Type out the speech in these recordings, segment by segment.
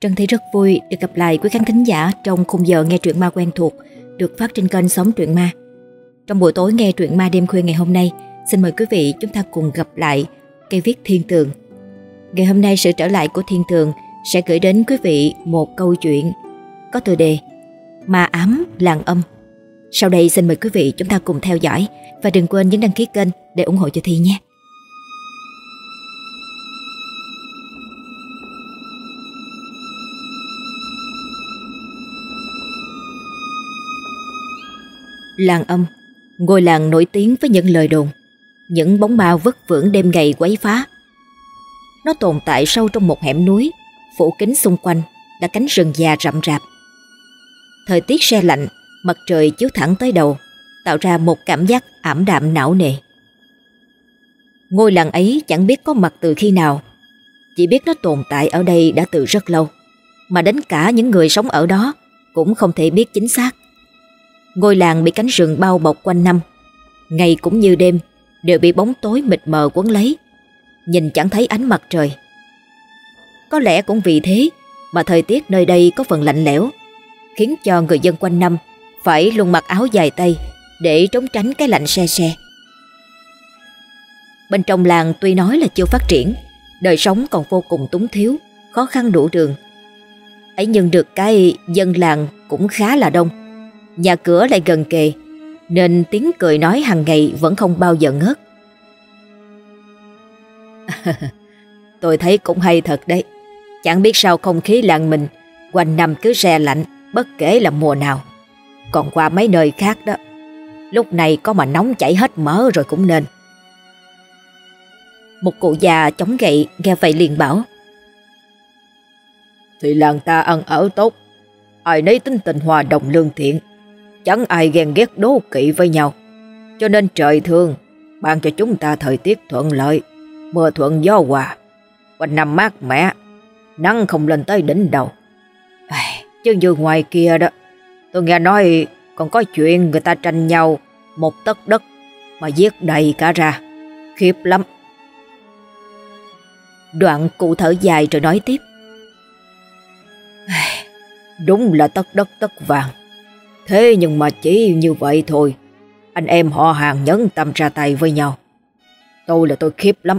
Trân thấy rất vui được gặp lại quý khán thính giả trong khung giờ nghe truyện ma quen thuộc được phát trên kênh Sống Truyện Ma. Trong buổi tối nghe truyện ma đêm khuya ngày hôm nay, xin mời quý vị chúng ta cùng gặp lại cây viết Thiên Tường. Ngày hôm nay sự trở lại của Thiên Tường sẽ gửi đến quý vị một câu chuyện có tựa đề Ma ám làng âm. Sau đây xin mời quý vị chúng ta cùng theo dõi và đừng quên nhấn đăng ký kênh để ủng hộ cho Thi nhé. Làng âm, ngôi làng nổi tiếng với những lời đồn, những bóng ma vất vưởng đêm ngày quấy phá. Nó tồn tại sâu trong một hẻm núi, phủ kính xung quanh là cánh rừng già rậm rạp. Thời tiết se lạnh, mặt trời chiếu thẳng tới đầu, tạo ra một cảm giác ảm đạm não nề. Ngôi làng ấy chẳng biết có mặt từ khi nào, chỉ biết nó tồn tại ở đây đã từ rất lâu, mà đến cả những người sống ở đó cũng không thể biết chính xác. Ngôi làng bị cánh rừng bao bọc quanh năm. Ngày cũng như đêm, Đều bị bóng tối mịt mờ quấn lấy. Nhìn chẳng thấy ánh mặt trời. Có lẽ cũng vì thế Mà thời tiết nơi đây có phần lạnh lẽo, Khiến cho người dân quanh năm Phải luôn mặc áo dài tay Để trốn tránh cái lạnh xe xe Bên trong làng tuy nói là chưa phát triển, Đời sống còn vô cùng túng thiếu, Khó khăn đủ đường. Ấy nhưng được cái dân làng cũng khá là đông. Nhà cửa lại gần kề, Nên tiếng cười nói hàng ngày vẫn không bao giờ ngớt. Tôi thấy cũng hay thật đấy. Chẳng biết sao không khí làng mình Quanh năm cứ re lạnh, Bất kể là mùa nào. Còn qua mấy nơi khác đó, Lúc này có mà nóng chảy hết mỡ rồi cũng nên. Một cụ già chống gậy nghe vậy liền bảo, Thì làng ta ăn ở tốt, Ai nấy tính tình hòa đồng lương thiện Chẳng ai ghen ghét đố kỵ với nhau. Cho nên trời thương, Ban cho chúng ta thời tiết thuận lợi, Mưa thuận gió hòa. Quanh năm mát mẻ, Nắng không lên tới đỉnh đầu. Chứ như ngoài kia đó, Tôi nghe nói còn có chuyện người ta tranh nhau Một tấc đất Mà giết đầy cả ra. Khiếp lắm. Đoạn cụ thở dài rồi nói tiếp. Đúng là tất đất tất vàng. Thế nhưng mà chỉ như vậy thôi. Anh em họ hàng nhấn tâm ra tay với nhau. Tôi là tôi khiếp lắm.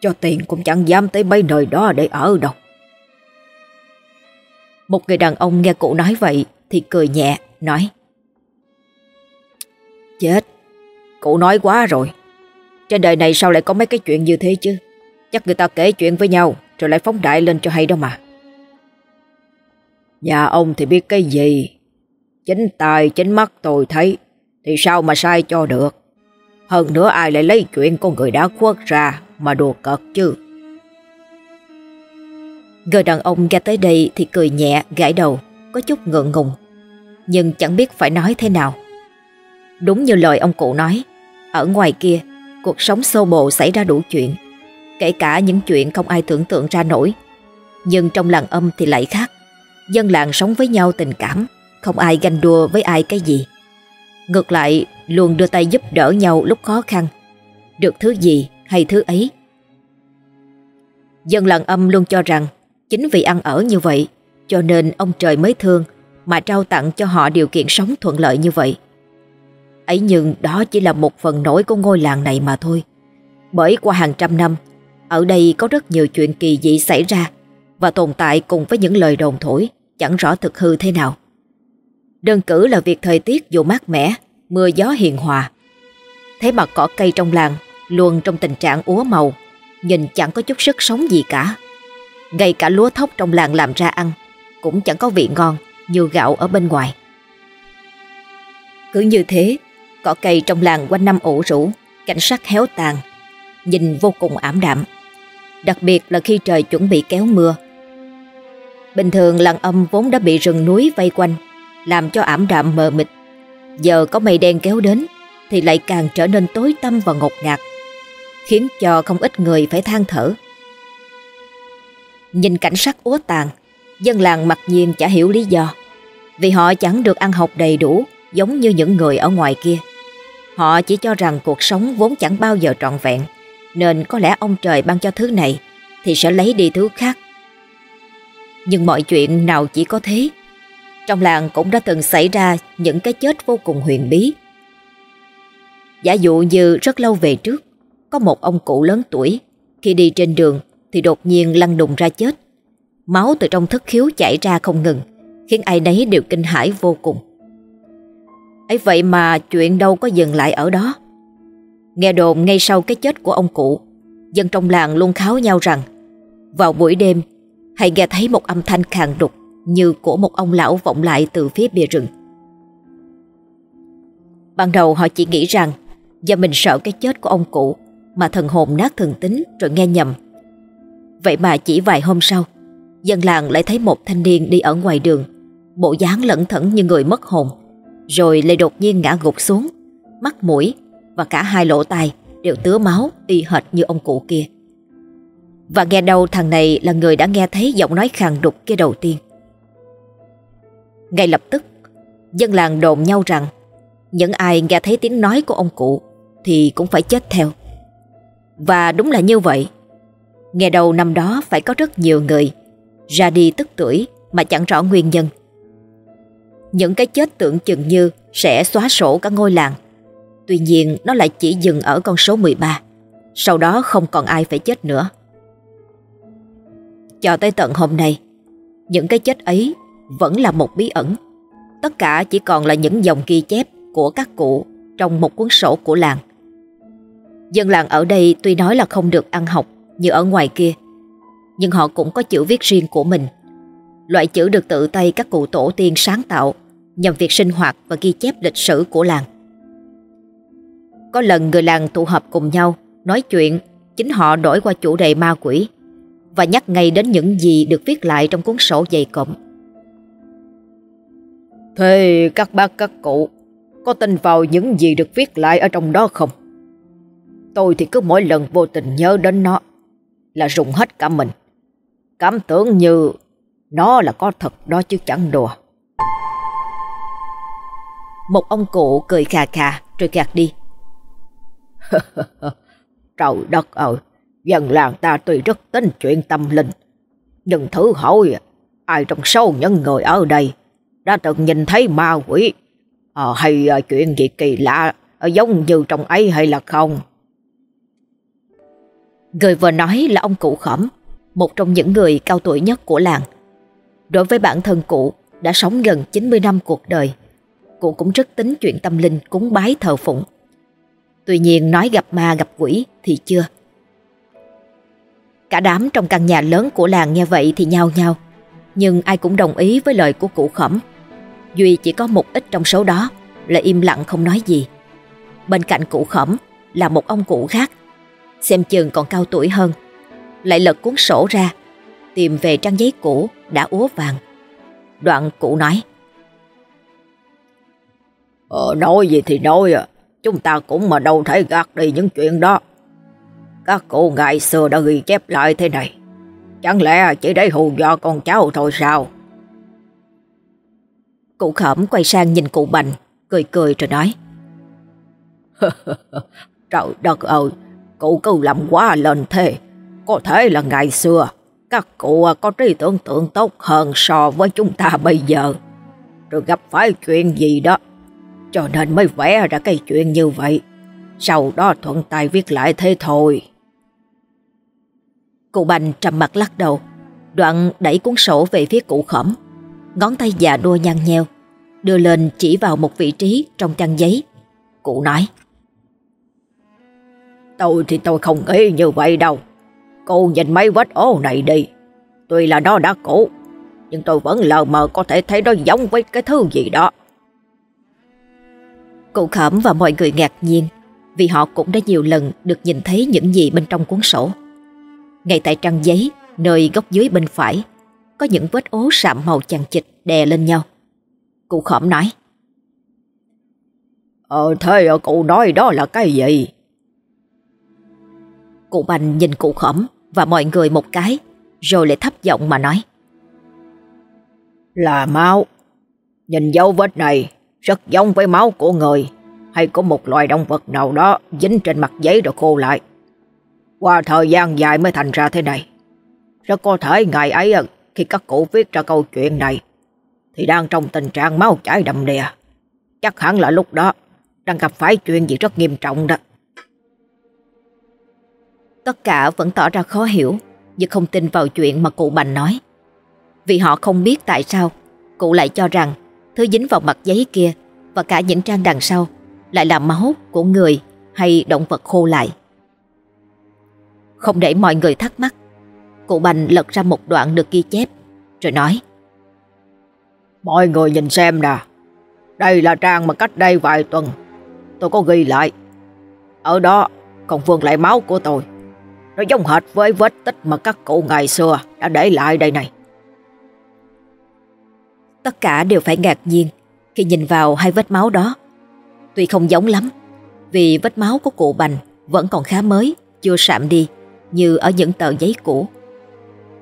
Cho tiền cũng chẳng dám tới mấy nơi đó để ở đâu. Một người đàn ông nghe cụ nói vậy Thì cười nhẹ, nói, Chết, Cụ nói quá rồi. Trên đời này sao lại có mấy cái chuyện như thế chứ? Chắc người ta kể chuyện với nhau Rồi lại phóng đại lên cho hay đó mà. Nhà ông thì biết cái gì? Chính tài, chính mắt tôi thấy, Thì sao mà sai cho được? Hơn nữa ai lại lấy chuyện con người đã khuất ra Mà đùa cợt chứ? Người đàn ông nghe tới đây thì cười nhẹ, gãi đầu, Có chút ngượng ngùng. Nhưng chẳng biết phải nói thế nào. Đúng như lời ông cụ nói, Ở ngoài kia, Cuộc sống sâu bồ xảy ra đủ chuyện. Kể cả những chuyện không ai tưởng tượng ra nổi. Nhưng trong làng âm thì lại khác. Dân làng sống với nhau tình cảm không ai ganh đua với ai cái gì. Ngược lại, luôn đưa tay giúp đỡ nhau lúc khó khăn. Được thứ gì hay thứ ấy. Dân làng âm luôn cho rằng, Chính vì ăn ở như vậy, Cho nên ông trời mới thương, Mà trao tặng cho họ điều kiện sống thuận lợi như vậy. Ấy nhưng đó chỉ là một phần nổi của ngôi làng này mà thôi. Bởi qua hàng trăm năm, Ở đây có rất nhiều chuyện kỳ dị xảy ra Và tồn tại cùng với những lời đồn thổi, Chẳng rõ thực hư thế nào. Đơn cử là việc thời tiết dù mát mẻ, mưa gió hiền hòa. Thế mà cỏ cây trong làng luôn trong tình trạng úa màu, nhìn chẳng có chút sức sống gì cả. Ngay cả lúa thóc trong làng làm ra ăn cũng chẳng có vị ngon như gạo ở bên ngoài. Cứ như thế, cỏ cây trong làng quanh năm ủ rũ, cảnh sắc héo tàn, nhìn vô cùng ảm đạm. Đặc biệt là khi trời chuẩn bị kéo mưa. Bình thường làng âm vốn đã bị rừng núi vây quanh làm cho ảm đạm mờ mịt. Giờ có mây đen kéo đến thì lại càng trở nên tối tăm và ngột ngạt, khiến cho không ít người phải than thở. Nhìn cảnh sắc úa tàn, dân làng mặc nhiên chả hiểu lý do, vì họ chẳng được ăn học đầy đủ giống như những người ở ngoài kia. Họ chỉ cho rằng cuộc sống vốn chẳng bao giờ trọn vẹn, nên có lẽ ông trời ban cho thứ này thì sẽ lấy đi thứ khác. Nhưng mọi chuyện nào chỉ có thế. Trong làng cũng đã từng xảy ra những cái chết vô cùng huyền bí. Giả dụ như rất lâu về trước, có một ông cụ lớn tuổi, khi đi trên đường thì đột nhiên lăn đùng ra chết. Máu từ trong thất khiếu chảy ra không ngừng, khiến ai nấy đều kinh hãi vô cùng. ấy vậy mà chuyện đâu có dừng lại ở đó. Nghe đồn ngay sau cái chết của ông cụ, dân trong làng luôn kháo nhau rằng vào buổi đêm hay nghe thấy một âm thanh khàn đục như của một ông lão vọng lại từ phía bìa rừng. Ban đầu họ chỉ nghĩ rằng do mình sợ cái chết của ông cụ mà thần hồn nát thần tính rồi nghe nhầm. Vậy mà chỉ vài hôm sau, dân làng lại thấy một thanh niên đi ở ngoài đường, bộ dáng lẩn thẩn như người mất hồn, rồi lại đột nhiên ngã gục xuống, mắt mũi và cả hai lỗ tai đều tứa máu y hệt như ông cụ kia. Và nghe đâu thằng này là người đã nghe thấy giọng nói khàn đục kia đầu tiên. Ngay lập tức, dân làng đồn nhau rằng những ai nghe thấy tiếng nói của ông cụ thì cũng phải chết theo. Và đúng là như vậy. Nghe đầu năm đó phải có rất nhiều người ra đi tức tuổi mà chẳng rõ nguyên nhân. Những cái chết tưởng chừng như sẽ xóa sổ cả ngôi làng. Tuy nhiên nó lại chỉ dừng ở con số 13. Sau đó không còn ai phải chết nữa. Cho tới tận hôm nay, những cái chết ấy vẫn là một bí ẩn. Tất cả chỉ còn là những dòng ghi chép của các cụ trong một cuốn sổ của làng. Dân làng ở đây tuy nói là không được ăn học như ở ngoài kia, nhưng họ cũng có chữ viết riêng của mình. Loại chữ được tự tay các cụ tổ tiên sáng tạo nhằm việc sinh hoạt và ghi chép lịch sử của làng. Có lần người làng tụ họp cùng nhau nói chuyện, chính họ đổi qua chủ đề ma quỷ và nhắc ngay đến những gì được viết lại trong cuốn sổ dày cộng Thế các bác các cụ có tin vào những gì được viết lại ở trong đó không? Tôi thì cứ mỗi lần vô tình nhớ đến nó là rụng hết cả mình. Cảm tưởng như nó là có thật đó chứ chẳng đùa. Một ông cụ cười khà khà rồi gạt đi. Trời đất ơi, dân làng ta tuy rất tin chuyện tâm linh, nhưng thử hỏi ai trong số những người ở đây đã từng nhìn thấy ma quỷ à, hay à, chuyện gì kỳ lạ à, giống như trong ấy hay là không? Người vừa nói là ông cụ khẩm, một trong những người cao tuổi nhất của làng. Đối với bản thân cụ đã sống gần 90 năm cuộc đời, cụ cũng rất tính chuyện tâm linh cúng bái thờ phụng. Tuy nhiên nói gặp ma gặp quỷ thì chưa. Cả đám trong căn nhà lớn của làng nghe vậy thì nhao nhao, nhưng ai cũng đồng ý với lời của cụ khẩm. Duy chỉ có một ít trong số đó là im lặng không nói gì. Bên cạnh cụ khẩm là một ông cụ khác, xem chừng còn cao tuổi hơn. Lại lật cuốn sổ ra, tìm về trang giấy cũ đã úa vàng. Đoạn cụ nói. Ờ, nói gì thì nói à, chúng ta cũng mà đâu thể gạt đi những chuyện đó. Các cụ ngày xưa đã ghi chép lại thế này. Chẳng lẽ chỉ để hù dọa con cháu thôi sao? Cụ khẩm quay sang nhìn cụ bành, cười cười rồi nói. Trời đất ơi, cụ cứ làm quá lên thế. Có thể là ngày xưa, các cụ có trí tưởng tượng tốt hơn so với chúng ta bây giờ. Rồi gặp phải chuyện gì đó, cho nên mới vẽ ra cái chuyện như vậy. Sau đó thuận tay viết lại thế thôi. Cụ Bành trầm mặt lắc đầu, đoạn đẩy cuốn sổ về phía cụ khẩm. Ngón tay già đua nhăn nheo, đưa lên chỉ vào một vị trí trong trang giấy. Cụ nói. Tôi thì tôi không nghĩ như vậy đâu. Cô nhìn mấy vết ố này đi. Tuy là nó đã cũ, nhưng tôi vẫn lờ mờ có thể thấy nó giống với cái thứ gì đó. Cụ khẩm và mọi người ngạc nhiên vì họ cũng đã nhiều lần được nhìn thấy những gì bên trong cuốn sổ. Ngay tại trang giấy, nơi góc dưới bên phải, có những vết ố sạm màu chằng chịt đè lên nhau. Cụ khổm nói. Ờ thế ờ, cụ nói đó là cái gì? Cụ Bành nhìn cụ khổm và mọi người một cái, rồi lại thấp giọng mà nói. Là máu. Nhìn dấu vết này rất giống với máu của người hay của một loài động vật nào đó dính trên mặt giấy rồi khô lại. Qua thời gian dài mới thành ra thế này. Rất có thể ngày ấy ờ, khi các cụ viết ra câu chuyện này thì đang trong tình trạng máu chảy đầm đìa. Chắc hẳn là lúc đó đang gặp phải chuyện gì rất nghiêm trọng đó. Tất cả vẫn tỏ ra khó hiểu nhưng không tin vào chuyện mà cụ Bành nói. Vì họ không biết tại sao cụ lại cho rằng thứ dính vào mặt giấy kia và cả những trang đằng sau lại là máu của người hay động vật khô lại. Không để mọi người thắc mắc, cụ Bành lật ra một đoạn được ghi chép rồi nói Mọi người nhìn xem nè, đây là trang mà cách đây vài tuần tôi có ghi lại. Ở đó còn vương lại máu của tôi. Nó giống hệt với vết tích mà các cụ ngày xưa đã để lại đây này. Tất cả đều phải ngạc nhiên khi nhìn vào hai vết máu đó. Tuy không giống lắm, vì vết máu của cụ Bành vẫn còn khá mới, chưa sạm đi như ở những tờ giấy cũ.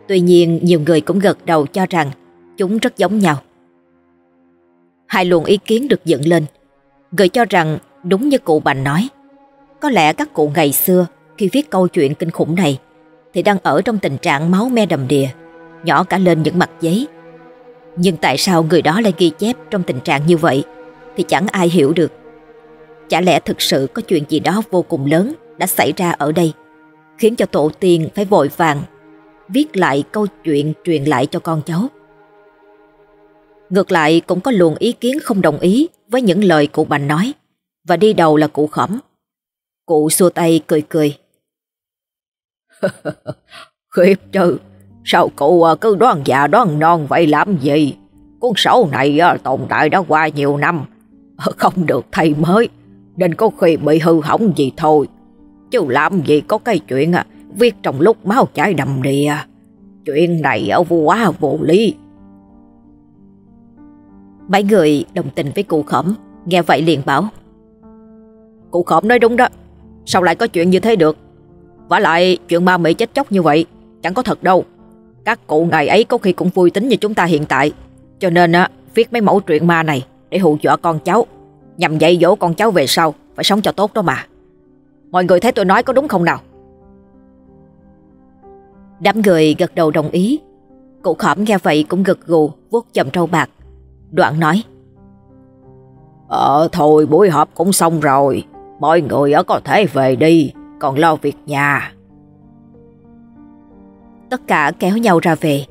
Tuy nhiên nhiều người cũng gật đầu cho rằng chúng rất giống nhau. Hai luồng ý kiến được dựng lên, người cho rằng đúng như cụ Bành nói. Có lẽ các cụ ngày xưa khi viết câu chuyện kinh khủng này thì đang ở trong tình trạng máu me đầm đìa, nhỏ cả lên những mặt giấy. Nhưng tại sao người đó lại ghi chép trong tình trạng như vậy thì chẳng ai hiểu được. Chả lẽ thực sự có chuyện gì đó vô cùng lớn đã xảy ra ở đây, khiến cho tổ tiên phải vội vàng viết lại câu chuyện truyền lại cho con cháu. Ngược lại cũng có luồng ý kiến không đồng ý với những lời cụ Bành nói, và đi đầu là cụ khẩm. Cụ xua tay cười cười. Khiếp chứ, sao cụ à, cứ đoán già đoán non vậy làm gì? Cuốn sổ này à, tồn tại đã qua nhiều năm, không được thay mới, nên có khi bị hư hỏng gì thôi. Chứ làm gì có cái chuyện à, viết trong lúc máu chảy đầm đìa. Chuyện này à, ở quá vô lý. Bảy người đồng tình với cụ khổng nghe vậy liền bảo. Cụ khổng nói đúng đó, sao lại có chuyện như thế được? Và lại chuyện ma mị chết chóc như vậy chẳng có thật đâu. Các cụ ngày ấy có khi cũng vui tính như chúng ta hiện tại. Cho nên á, viết mấy mẫu truyện ma này để hù dọa con cháu, nhằm dạy dỗ con cháu về sau phải sống cho tốt đó mà. Mọi người thấy tôi nói có đúng không nào? Đám người gật đầu đồng ý. Cụ khỏm nghe vậy cũng gật gù, vuốt chầm trâu bạc. Đoạn nói. Ờ thôi buổi họp cũng xong rồi, mọi người có thể về đi, còn lo việc nhà. Tất cả kéo nhau ra về.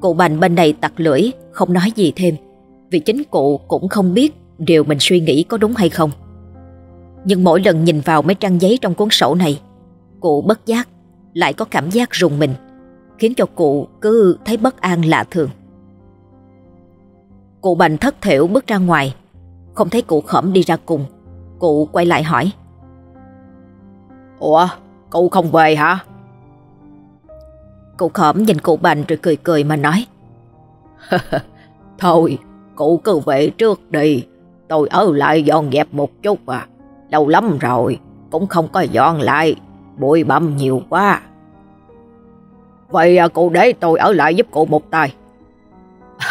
Cụ Bành bên này tặc lưỡi, không nói gì thêm, vì chính cụ cũng không biết điều mình suy nghĩ có đúng hay không. Nhưng mỗi lần nhìn vào mấy trang giấy trong cuốn sổ này, cụ bất giác lại có cảm giác rùng mình, khiến cho cụ cứ thấy bất an lạ thường. Cụ Bành thất thểu bước ra ngoài, không thấy cụ khẩm đi ra cùng. Cụ quay lại hỏi. Ủa, cụ không về hả? Cụ khẩm nhìn cụ Bành rồi cười cười mà nói. Thôi, cụ cứ về trước đi. Tôi ở lại dọn dẹp một chút à. Lâu lắm rồi, cũng không có dọn lại. Bụi bặm nhiều quá. Vậy à, cụ để tôi ở lại giúp cụ một tay.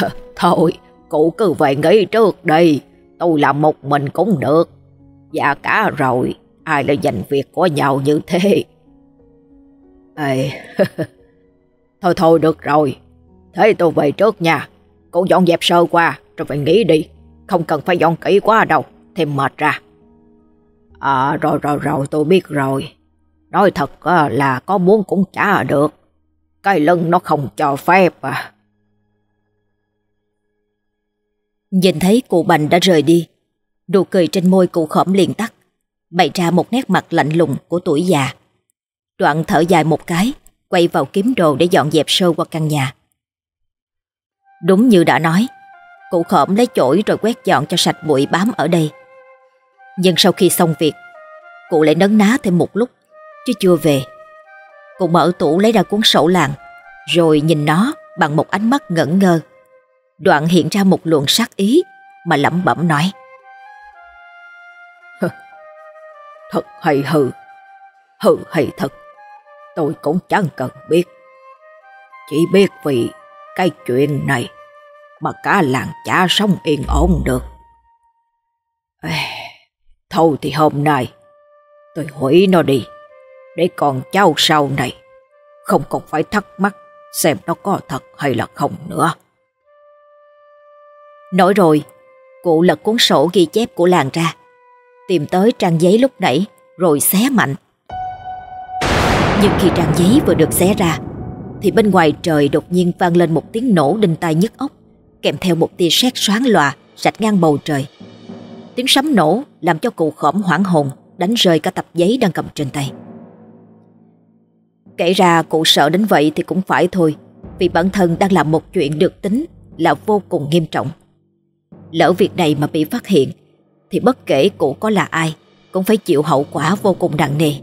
Thôi, cụ cứ về nghỉ trước đi. Tôi làm một mình cũng được. Dạ cả rồi, ai lại giành việc của nhau như thế? Ê, thôi thôi được rồi. Thế tôi về trước nha. Cô dọn dẹp sơ qua rồi phải nghỉ đi. Không cần phải dọn kỹ quá đâu, thêm mệt ra. À rồi rồi rồi tôi biết rồi. Nói thật là có muốn cũng chả được. Cái lưng nó không cho phép à. Nhìn thấy cụ Bành đã rời đi, nụ cười trên môi cụ khổm liền tắt, bày ra một nét mặt lạnh lùng của tuổi già. Đoạn thở dài một cái, quay vào kiếm đồ để dọn dẹp sâu qua căn nhà. Đúng như đã nói, cụ khổm lấy chổi rồi quét dọn cho sạch bụi bám ở đây. Nhưng sau khi xong việc, cụ lại nấn ná thêm một lúc, chứ chưa về. Cụ mở tủ lấy ra cuốn sổ làng, rồi nhìn nó bằng một ánh mắt ngẩn ngơ. Đoạn hiện ra một luồng sát ý mà lẩm bẩm nói. Thật hay hư, hư hay thật, tôi cũng chẳng cần biết. Chỉ biết vì cái chuyện này mà cả làng chả sống yên ổn được. Ê, thôi thì hôm nay tôi hủy nó đi, để còn cháu sau này không còn phải thắc mắc xem nó có thật hay là không nữa. Nói rồi, cụ lật cuốn sổ ghi chép của làng ra, tìm tới trang giấy lúc nãy rồi xé mạnh. Nhưng khi trang giấy vừa được xé ra, thì bên ngoài trời đột nhiên vang lên một tiếng nổ đinh tai nhức óc, kèm theo một tia sét xoáng lòa rạch ngang bầu trời. Tiếng sấm nổ làm cho cụ khổm hoảng hồn, đánh rơi cả tập giấy đang cầm trên tay. Kể ra cụ sợ đến vậy thì cũng phải thôi, vì bản thân đang làm một chuyện được tính là vô cùng nghiêm trọng. Lỡ việc này mà bị phát hiện, thì bất kể cụ có là ai, cũng phải chịu hậu quả vô cùng nặng nề.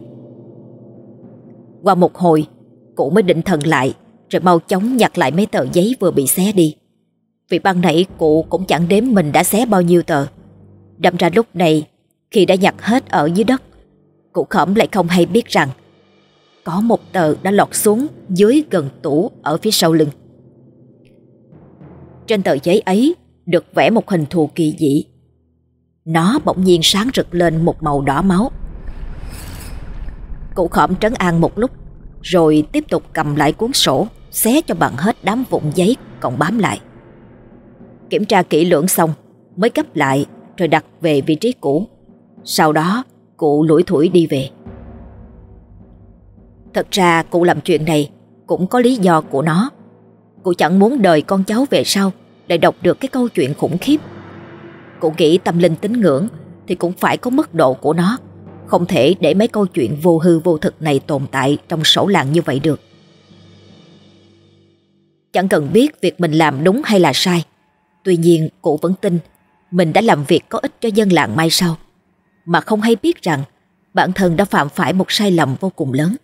Qua một hồi, cụ mới định thần lại, rồi mau chóng nhặt lại mấy tờ giấy vừa bị xé đi. Vì ban nãy cụ cũng chẳng đếm mình đã xé bao nhiêu tờ. Đâm ra lúc này, khi đã nhặt hết ở dưới đất, cụ khẩm lại không hay biết rằng có một tờ đã lọt xuống dưới gần tủ ở phía sau lưng. Trên tờ giấy ấy được vẽ một hình thù kỳ dị. Nó bỗng nhiên sáng rực lên một màu đỏ máu. Cụ khổm trấn an một lúc, rồi tiếp tục cầm lại cuốn sổ, xé cho bằng hết đám vụn giấy còn bám lại. Kiểm tra kỹ lưỡng xong, mới gấp lại rồi đặt về vị trí cũ. Sau đó, cụ lủi thủi đi về. Thật ra cụ làm chuyện này cũng có lý do của nó. Cụ chẳng muốn đời con cháu về sau lại đọc được cái câu chuyện khủng khiếp. Cụ nghĩ tâm linh tín ngưỡng thì cũng phải có mức độ của nó. Không thể để mấy câu chuyện vô hư vô thực này tồn tại trong sổ làng như vậy được. Chẳng cần biết việc mình làm đúng hay là sai. Tuy nhiên cụ vẫn tin mình đã làm việc có ích cho dân làng mai sau. Mà không hay biết rằng bản thân đã phạm phải một sai lầm vô cùng lớn.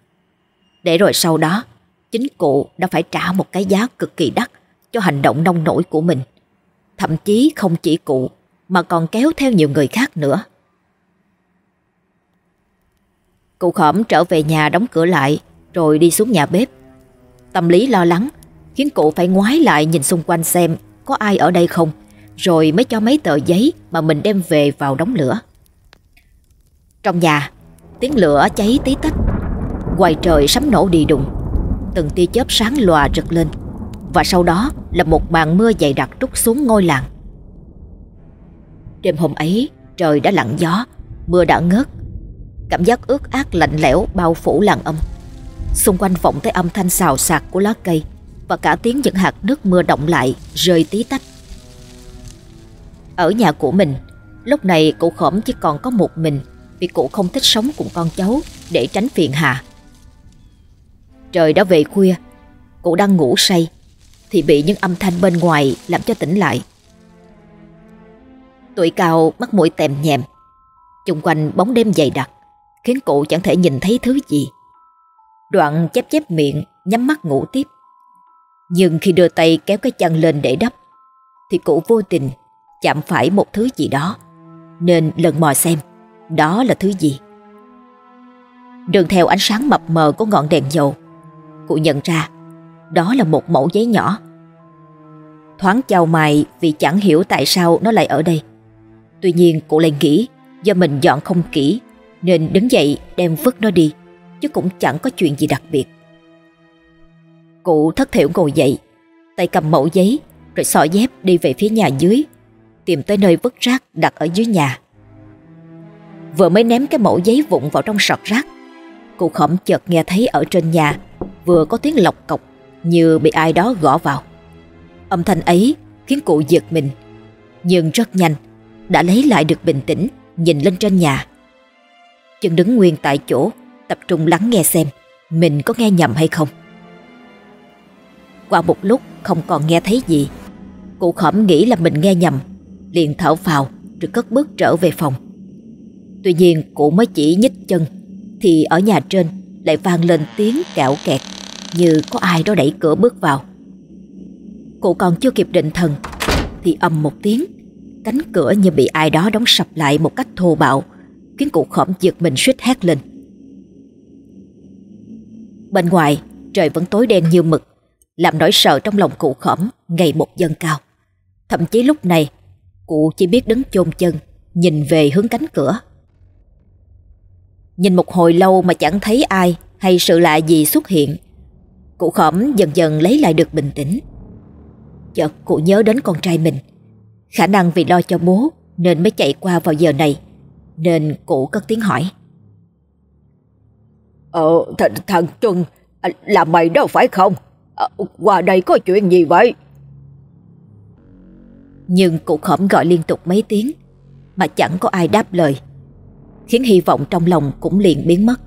Để rồi sau đó, chính cụ đã phải trả một cái giá cực kỳ đắt cho hành động nông nổi của mình. Thậm chí không chỉ cụ mà còn kéo theo nhiều người khác nữa. Cụ khổm trở về nhà đóng cửa lại rồi đi xuống nhà bếp. Tâm lý lo lắng khiến cụ phải ngoái lại nhìn xung quanh xem có ai ở đây không rồi mới cho mấy tờ giấy mà mình đem về vào đóng lửa. Trong nhà, tiếng lửa cháy tí tách Ngoài trời sấm nổ đi đùng Từng tia chớp sáng lòa rực lên và sau đó là một màn mưa dày đặc trút xuống ngôi làng. Đêm hôm ấy, trời đã lặng gió, Mưa đã ngớt. Cảm giác ướt át lạnh lẽo bao phủ làng âm. Xung quanh vọng tới âm thanh xào xạc của lá cây Và cả tiếng những hạt nước mưa động lại, Rơi tí tách. Ở nhà của mình, Lúc này cụ khổm chỉ còn có một mình Vì cụ không thích sống cùng con cháu Để tránh phiền hà. Trời đã về khuya, Cụ đang ngủ say. Thì bị những âm thanh bên ngoài làm cho tỉnh lại. Tuổi cao mắt mũi tèm nhèm, Chung quanh bóng đêm dày đặc, Khiến cụ chẳng thể nhìn thấy thứ gì. Đoạn chép chép miệng, Nhắm mắt ngủ tiếp. Nhưng khi đưa tay kéo cái chăn lên để đắp, Thì cụ vô tình Chạm phải một thứ gì đó, Nên lần mò xem Đó là thứ gì. Đường theo ánh sáng mập mờ của ngọn đèn dầu, Cụ nhận ra đó là một mẫu giấy nhỏ. Thoáng chào mày vì chẳng hiểu tại sao nó lại ở đây. Tuy nhiên cụ lại nghĩ, Do mình dọn không kỹ, Nên đứng dậy đem vứt nó đi, Chứ cũng chẳng có chuyện gì đặc biệt. Cụ thất thiểu ngồi dậy, Tay cầm mẫu giấy, Rồi xỏ dép đi về phía nhà dưới, Tìm tới nơi vứt rác đặt ở dưới nhà. Vừa mới ném cái mẫu giấy vụn vào trong sọt rác, Cụ khổng chợt nghe thấy ở trên nhà vừa có tiếng lọc cọc như bị ai đó gõ vào. Âm thanh ấy khiến cụ giật mình, nhưng rất nhanh đã lấy lại được bình tĩnh nhìn lên trên nhà. Chân đứng nguyên tại chỗ tập trung lắng nghe xem mình có nghe nhầm hay không. Qua một lúc không còn nghe thấy gì, cụ khẩm nghĩ là mình nghe nhầm, liền thở phào rồi cất bước trở về phòng. Tuy nhiên cụ mới chỉ nhích chân thì ở nhà trên lại vang lên tiếng kẹo kẹt như có ai đó đẩy cửa bước vào. Cụ còn chưa kịp định thần thì ầm một tiếng, cánh cửa như bị ai đó đóng sập lại một cách thô bạo, khiến cụ khổng giật mình suýt hét lên. Bên ngoài, trời vẫn tối đen như mực, làm nỗi sợ trong lòng cụ khổng ngày một dâng cao. Thậm chí lúc này, cụ chỉ biết đứng chôn chân, nhìn về hướng cánh cửa. Nhìn một hồi lâu mà chẳng thấy ai hay sự lạ gì xuất hiện Cụ khỏm dần dần lấy lại được bình tĩnh. Chợt cụ nhớ đến con trai mình. Khả năng vì lo cho bố Nên mới chạy qua vào giờ này Nên cụ cất tiếng hỏi. Ờ th thằng Chuân Là mày đâu phải không? À, Qua đây có chuyện gì vậy? Nhưng cụ khổng gọi liên tục mấy tiếng Mà chẳng có ai đáp lời. Khiến hy vọng trong lòng cũng liền biến mất.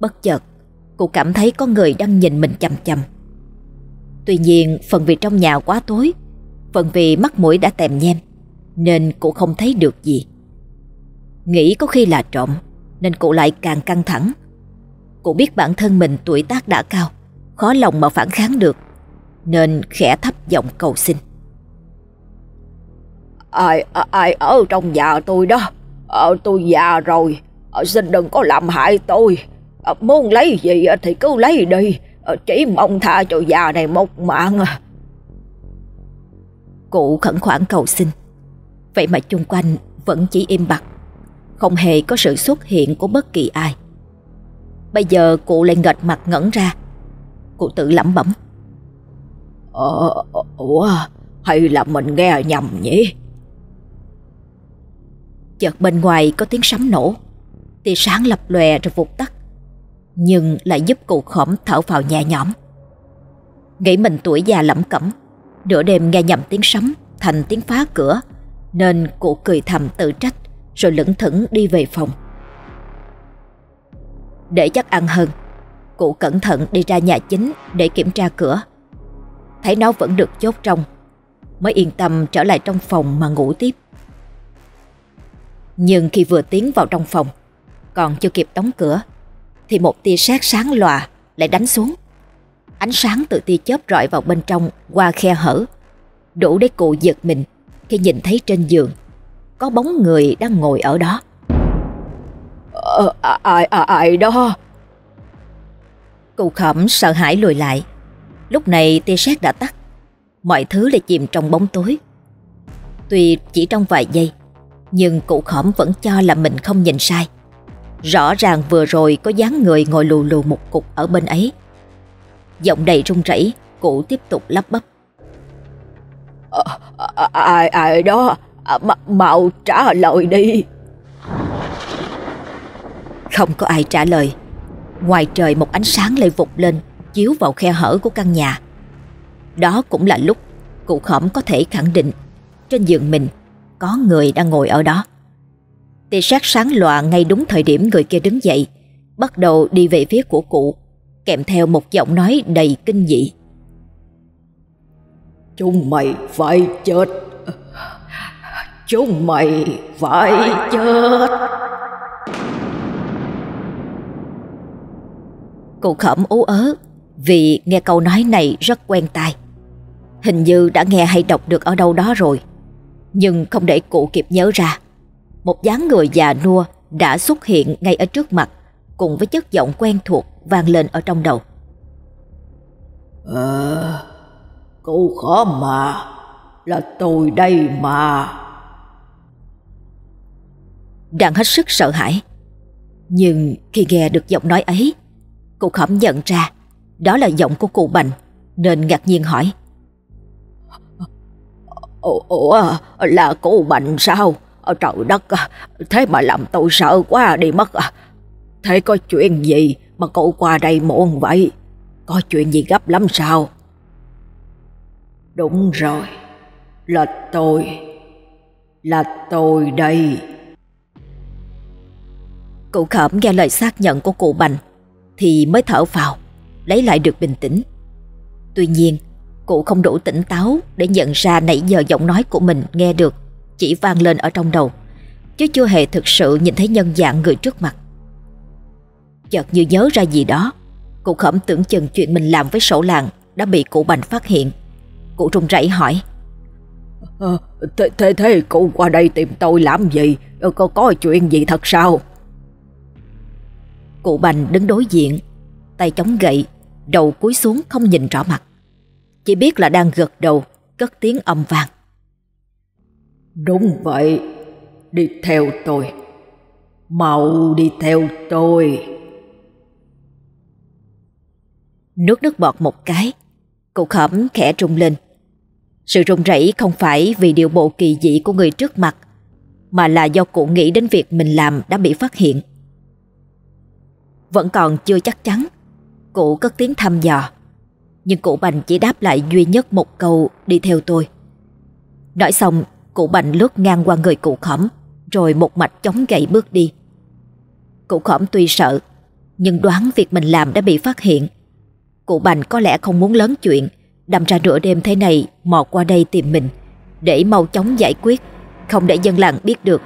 Bất chợt cô cảm thấy có người đang nhìn mình chầm chầm Tuy nhiên, phần vì trong nhà quá tối, Phần vì mắt mũi đã tèm nhem, Nên cô không thấy được gì. Nghĩ có khi là trộm, Nên cô lại càng căng thẳng. Cô biết bản thân mình tuổi tác đã cao, Khó lòng mà phản kháng được, Nên khẽ thấp giọng cầu xin. Ai ai ở trong nhà tôi đó? Ờ, tôi già rồi, Xin đừng có làm hại tôi. Ờ, muốn lấy gì thì cứ lấy đi. Ờ, chỉ mong tha cho già này một mạng à. Cụ khẩn khoản cầu xin. Vậy mà chung quanh vẫn chỉ im bặt. Không hề có sự xuất hiện của bất kỳ ai. Bây giờ cụ lại nghệch mặt ngẩn ra. Cụ tự lẩm bẩm. Ờ, ủa, hay là mình nghe nhầm nhỉ? Chợt bên ngoài có tiếng sấm nổ. Tia sáng lập lòe rồi vụt tắt. Nhưng lại giúp cụ khổng thở vào nhẹ nhõm. Nghĩ mình tuổi già lẩm cẩm, Nửa đêm nghe nhầm tiếng sấm Thành tiếng phá cửa, Nên cụ cười thầm tự trách Rồi lững thững đi về phòng. Để chắc ăn hơn, Cụ cẩn thận đi ra nhà chính Để kiểm tra cửa. Thấy nó vẫn được chốt trong, Mới yên tâm trở lại trong phòng mà ngủ tiếp. Nhưng khi vừa tiến vào trong phòng, Còn chưa kịp đóng cửa thì một tia sét sáng lòa Lại đánh xuống. Ánh sáng từ tia chớp rọi vào bên trong Qua khe hở. Đủ để cụ giật mình Khi nhìn thấy trên giường Có bóng người đang ngồi ở đó. Ờ, Ai ai ai đó? Cụ khẩm sợ hãi lùi lại. Lúc này tia sét đã tắt. Mọi thứ lại chìm trong bóng tối. Tuy chỉ trong vài giây Nhưng cụ khẩm vẫn cho là mình không nhìn sai Rõ ràng vừa rồi có dáng người ngồi lù lù một cục ở bên ấy. Giọng đầy run rẩy Cụ tiếp tục lắp bắp. À, à, Ai ai đó à, trả lời đi. Không có ai trả lời. Ngoài trời một ánh sáng lại vụt lên Chiếu vào khe hở của căn nhà. Đó cũng là lúc Cụ khổng có thể khẳng định Trên giường mình Có người đang ngồi ở đó Tia sát sáng lòa ngay đúng thời điểm người kia đứng dậy Bắt đầu đi về phía của cụ Kèm theo một giọng nói đầy kinh dị. Chúng mày phải chết. Chúng mày phải chết. Cụ khẩm ú ớ Vì nghe câu nói này rất quen tai. Hình như đã nghe hay đọc được ở đâu đó rồi Nhưng không để cụ kịp nhớ ra Một dáng người già nua đã xuất hiện ngay ở trước mặt Cùng với chất giọng quen thuộc vang lên ở trong đầu Ờ, cô khó mà, là tôi đây mà. Đang hết sức sợ hãi Nhưng khi nghe được giọng nói ấy Cụ khẩm nhận ra Đó là giọng của cụ Bành Nên ngạc nhiên hỏi Ủa, là cụ Bành sao? Ờ, trời đất, à, thế mà làm tôi sợ quá đi mất à. Thế có chuyện gì mà cậu qua đây muộn vậy? Có chuyện gì gấp lắm sao? Đúng rồi, là tôi, là tôi đây. Cụ khẩm nghe lời xác nhận của cụ Bành thì mới thở phào, lấy lại được bình tĩnh. Tuy nhiên, cụ không đủ tỉnh táo để nhận ra nãy giờ giọng nói của mình nghe được chỉ vang lên ở trong đầu, chứ chưa hề thực sự nhìn thấy nhân dạng người trước mặt. Chợt như nhớ ra gì đó, cụ khẩm tưởng chừng chuyện mình làm với sổ làng đã bị cụ Bành phát hiện. Cụ run rẩy hỏi. À, thế, thế, thế cụ qua đây tìm tôi làm gì? Có, có chuyện gì thật sao? Cụ Bành đứng đối diện Tay chống gậy Đầu cúi xuống không nhìn rõ mặt Chỉ biết là đang gật đầu Cất tiếng âm vang Đúng vậy. Đi theo tôi. Mau đi theo tôi. Nước nước bọt một cái. Cụ khẩm khẽ rung lên. Sự run rẩy không phải vì điều bộ kỳ dị của người trước mặt, Mà là do cụ nghĩ đến việc mình làm đã bị phát hiện. Vẫn còn chưa chắc chắn, Cụ cất tiếng thăm dò. Nhưng cụ Bành chỉ đáp lại duy nhất một câu, đi theo tôi. Nói xong cụ Bành lướt ngang qua người cụ khẩm Rồi một mạch chống gậy bước đi. Cụ khẩm tuy sợ, Nhưng đoán việc mình làm đã bị phát hiện. Cụ Bành có lẽ không muốn lớn chuyện, Đâm ra nửa đêm thế này Mò qua đây tìm mình, Để mau chóng giải quyết, Không để dân làng biết được.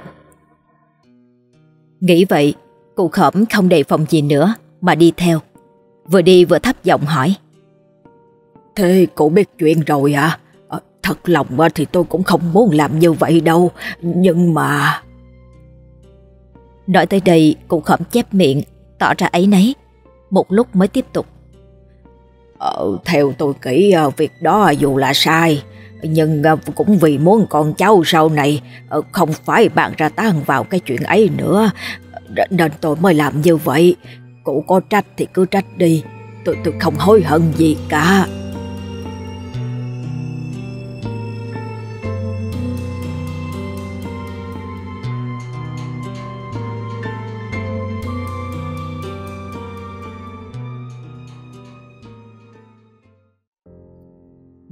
Nghĩ vậy, Cụ khẩm không đề phòng gì nữa, Mà đi theo. Vừa đi vừa thấp giọng hỏi. Thế cụ biết chuyện rồi à? Thật lòng thì tôi cũng không muốn làm như vậy đâu. Nhưng mà... Nói tới đây cụ khẩm chép miệng Tỏ ra ấy nấy. Một lúc mới tiếp tục. Ờ, theo tôi kỹ ờ, việc đó dù là sai, nhưng ờ, cũng vì muốn con cháu sau này ờ, không phải bạn ra tan vào cái chuyện ấy nữa, nên tôi mới làm như vậy. Cụ có trách thì cứ trách đi, tôi tôi không hối hận gì cả.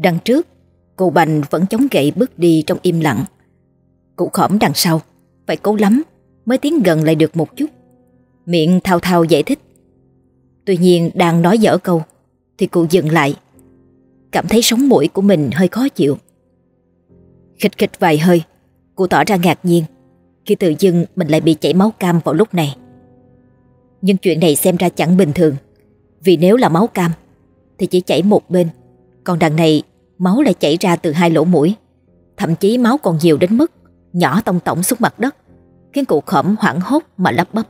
Đằng trước, cụ Bành vẫn chống gậy bước đi trong im lặng. Cụ khổm đằng sau, phải cố lắm mới tiến gần lại được một chút. Miệng thao thao giải thích. Tuy nhiên đang nói dở câu, thì cụ dừng lại. Cảm thấy sống mũi của mình hơi khó chịu. Khịch khịch vài hơi, cụ tỏ ra ngạc nhiên khi tự dưng mình lại bị chảy máu cam vào lúc này. Nhưng chuyện này xem ra chẳng bình thường, vì nếu là máu cam thì chỉ chảy một bên còn đằng này máu lại chảy ra từ hai lỗ mũi. Thậm chí máu còn nhiều đến mức Nhỏ tông tổng xuống mặt đất Khiến cụ khẩm hoảng hốt mà lắp bắp.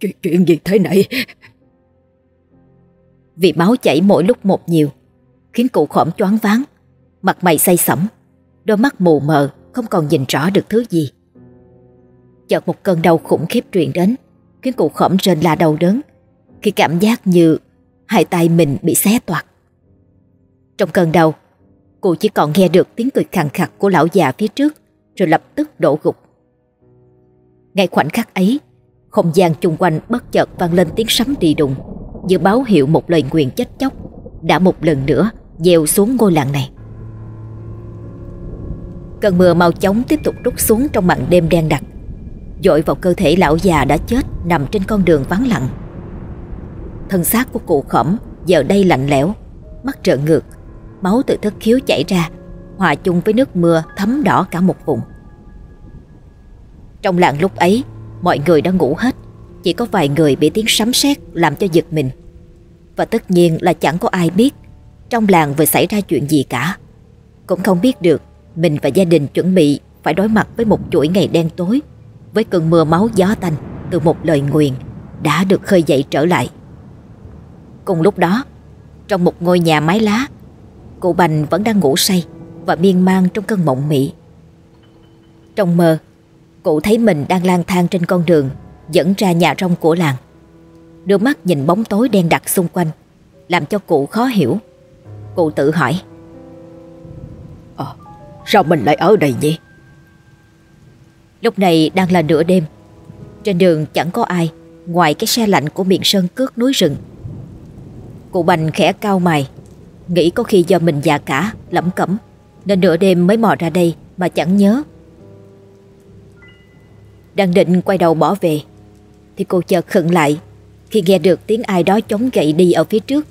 Chuyện, chuyện gì thế này? Vì máu chảy mỗi lúc một nhiều Khiến cụ khẩm choáng váng Mặt mày say sẩm Đôi mắt mù mờ Không còn nhìn rõ được thứ gì. Chợt một cơn đau khủng khiếp truyền đến Khiến cụ khẩm rên la đau đớn Khi cảm giác như Hai tay mình bị xé toạc trong cơn đau. Cô chỉ còn nghe được tiếng cười khàn khặt của lão già phía trước Rồi lập tức đổ gục. Ngay khoảnh khắc ấy Không gian chung quanh bất chợt vang lên tiếng sấm rì đùng Như báo hiệu một lời nguyện chết chóc Đã một lần nữa gieo xuống ngôi làng này. Cơn mưa mau chóng tiếp tục rút xuống trong màn đêm đen đặc. Dội vào cơ thể lão già đã chết Nằm trên con đường vắng lặng. Thân xác của cụ khẩm giờ đây lạnh lẽo, mắt trợn ngược, máu từ thất khiếu chảy ra, hòa chung với nước mưa thấm đỏ cả một vùng. Trong làng lúc ấy, mọi người đã ngủ hết, chỉ có vài người bị tiếng sấm sét làm cho giật mình. Và tất nhiên là chẳng có ai biết trong làng vừa xảy ra chuyện gì cả. Cũng không biết được mình và gia đình chuẩn bị phải đối mặt với một chuỗi ngày đen tối với cơn mưa máu gió tanh từ một lời nguyền đã được khơi dậy trở lại. Cùng lúc đó Trong một ngôi nhà mái lá Cụ Bành vẫn đang ngủ say Và miên man trong cơn mộng mị. Trong mơ Cụ thấy mình đang lang thang trên con đường Dẫn ra nhà rông của làng. Đôi mắt nhìn bóng tối đen đặc xung quanh Làm cho cụ khó hiểu. Cụ tự hỏi Ờ, sao mình lại ở đây nhỉ? Lúc này đang là nửa đêm Trên đường chẳng có ai Ngoài cái xe lạnh của miền sơn cước núi rừng. Cụ Bành khẽ cao mày Nghĩ có khi do mình già cả, Lẩm cẩm, Nên nửa đêm mới mò ra đây mà chẳng nhớ. Đang định quay đầu bỏ về, Thì cô chợt khựng lại Khi nghe được tiếng ai đó chống gậy đi ở phía trước.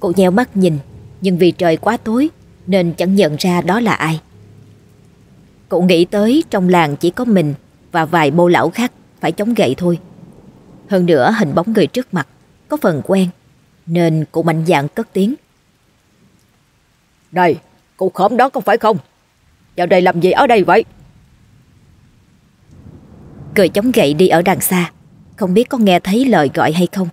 Cô nheo mắt nhìn, Nhưng vì trời quá tối Nên chẳng nhận ra đó là ai. Cô nghĩ tới trong làng chỉ có mình Và vài bô lão khác phải chống gậy thôi. Hơn nữa hình bóng người trước mặt Có phần quen, nên cô mạnh dạn cất tiếng. Này, cụ khóm đó có phải không? Vào đây làm gì ở đây vậy? Cười chống gậy đi ở đằng xa, không biết có nghe thấy lời gọi hay không.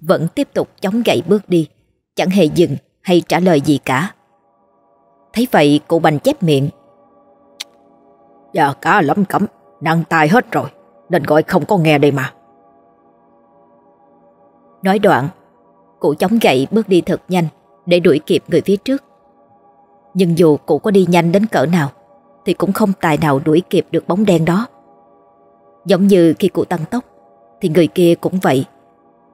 Vẫn tiếp tục chống gậy bước đi, chẳng hề dừng hay trả lời gì cả. Thấy vậy cụ bành chép miệng. Giờ cả lắm cấm, nặng tai hết rồi, nên gọi không có nghe đây mà. Nói đoạn Cụ chống gậy bước đi thật nhanh Để đuổi kịp người phía trước Nhưng dù cụ có đi nhanh đến cỡ nào Thì cũng không tài nào đuổi kịp được bóng đen đó. Giống như khi cụ tăng tốc Thì người kia cũng vậy.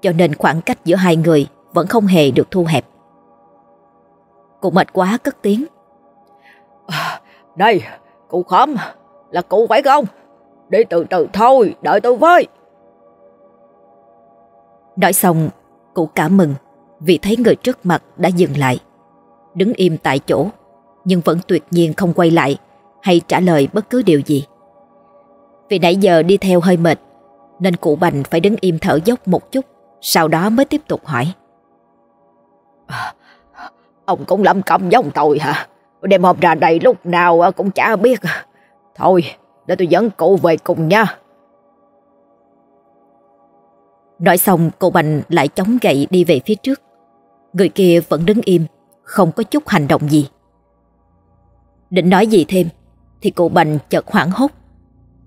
Cho nên khoảng cách giữa hai người Vẫn không hề được thu hẹp. Cụ mệt quá cất tiếng. À, Này cụ khóm Là cụ phải không? Đi từ từ thôi đợi tôi với. Nói xong cụ cảm mừng Vì thấy người trước mặt đã dừng lại Đứng im tại chỗ Nhưng vẫn tuyệt nhiên không quay lại Hay trả lời bất cứ điều gì. Vì nãy giờ đi theo hơi mệt Nên cụ Bành phải đứng im thở dốc một chút Sau đó mới tiếp tục hỏi. À, Ông cũng lâm cầm giống tôi hả? Đem hộp ra đây lúc nào cũng chả biết. Thôi để tôi dẫn cụ về cùng nha. Nói xong cô Bành lại chống gậy đi về phía trước. Người kia vẫn đứng im Không có chút hành động gì Định nói gì thêm Thì cụ Bành chợt hoảng hốt.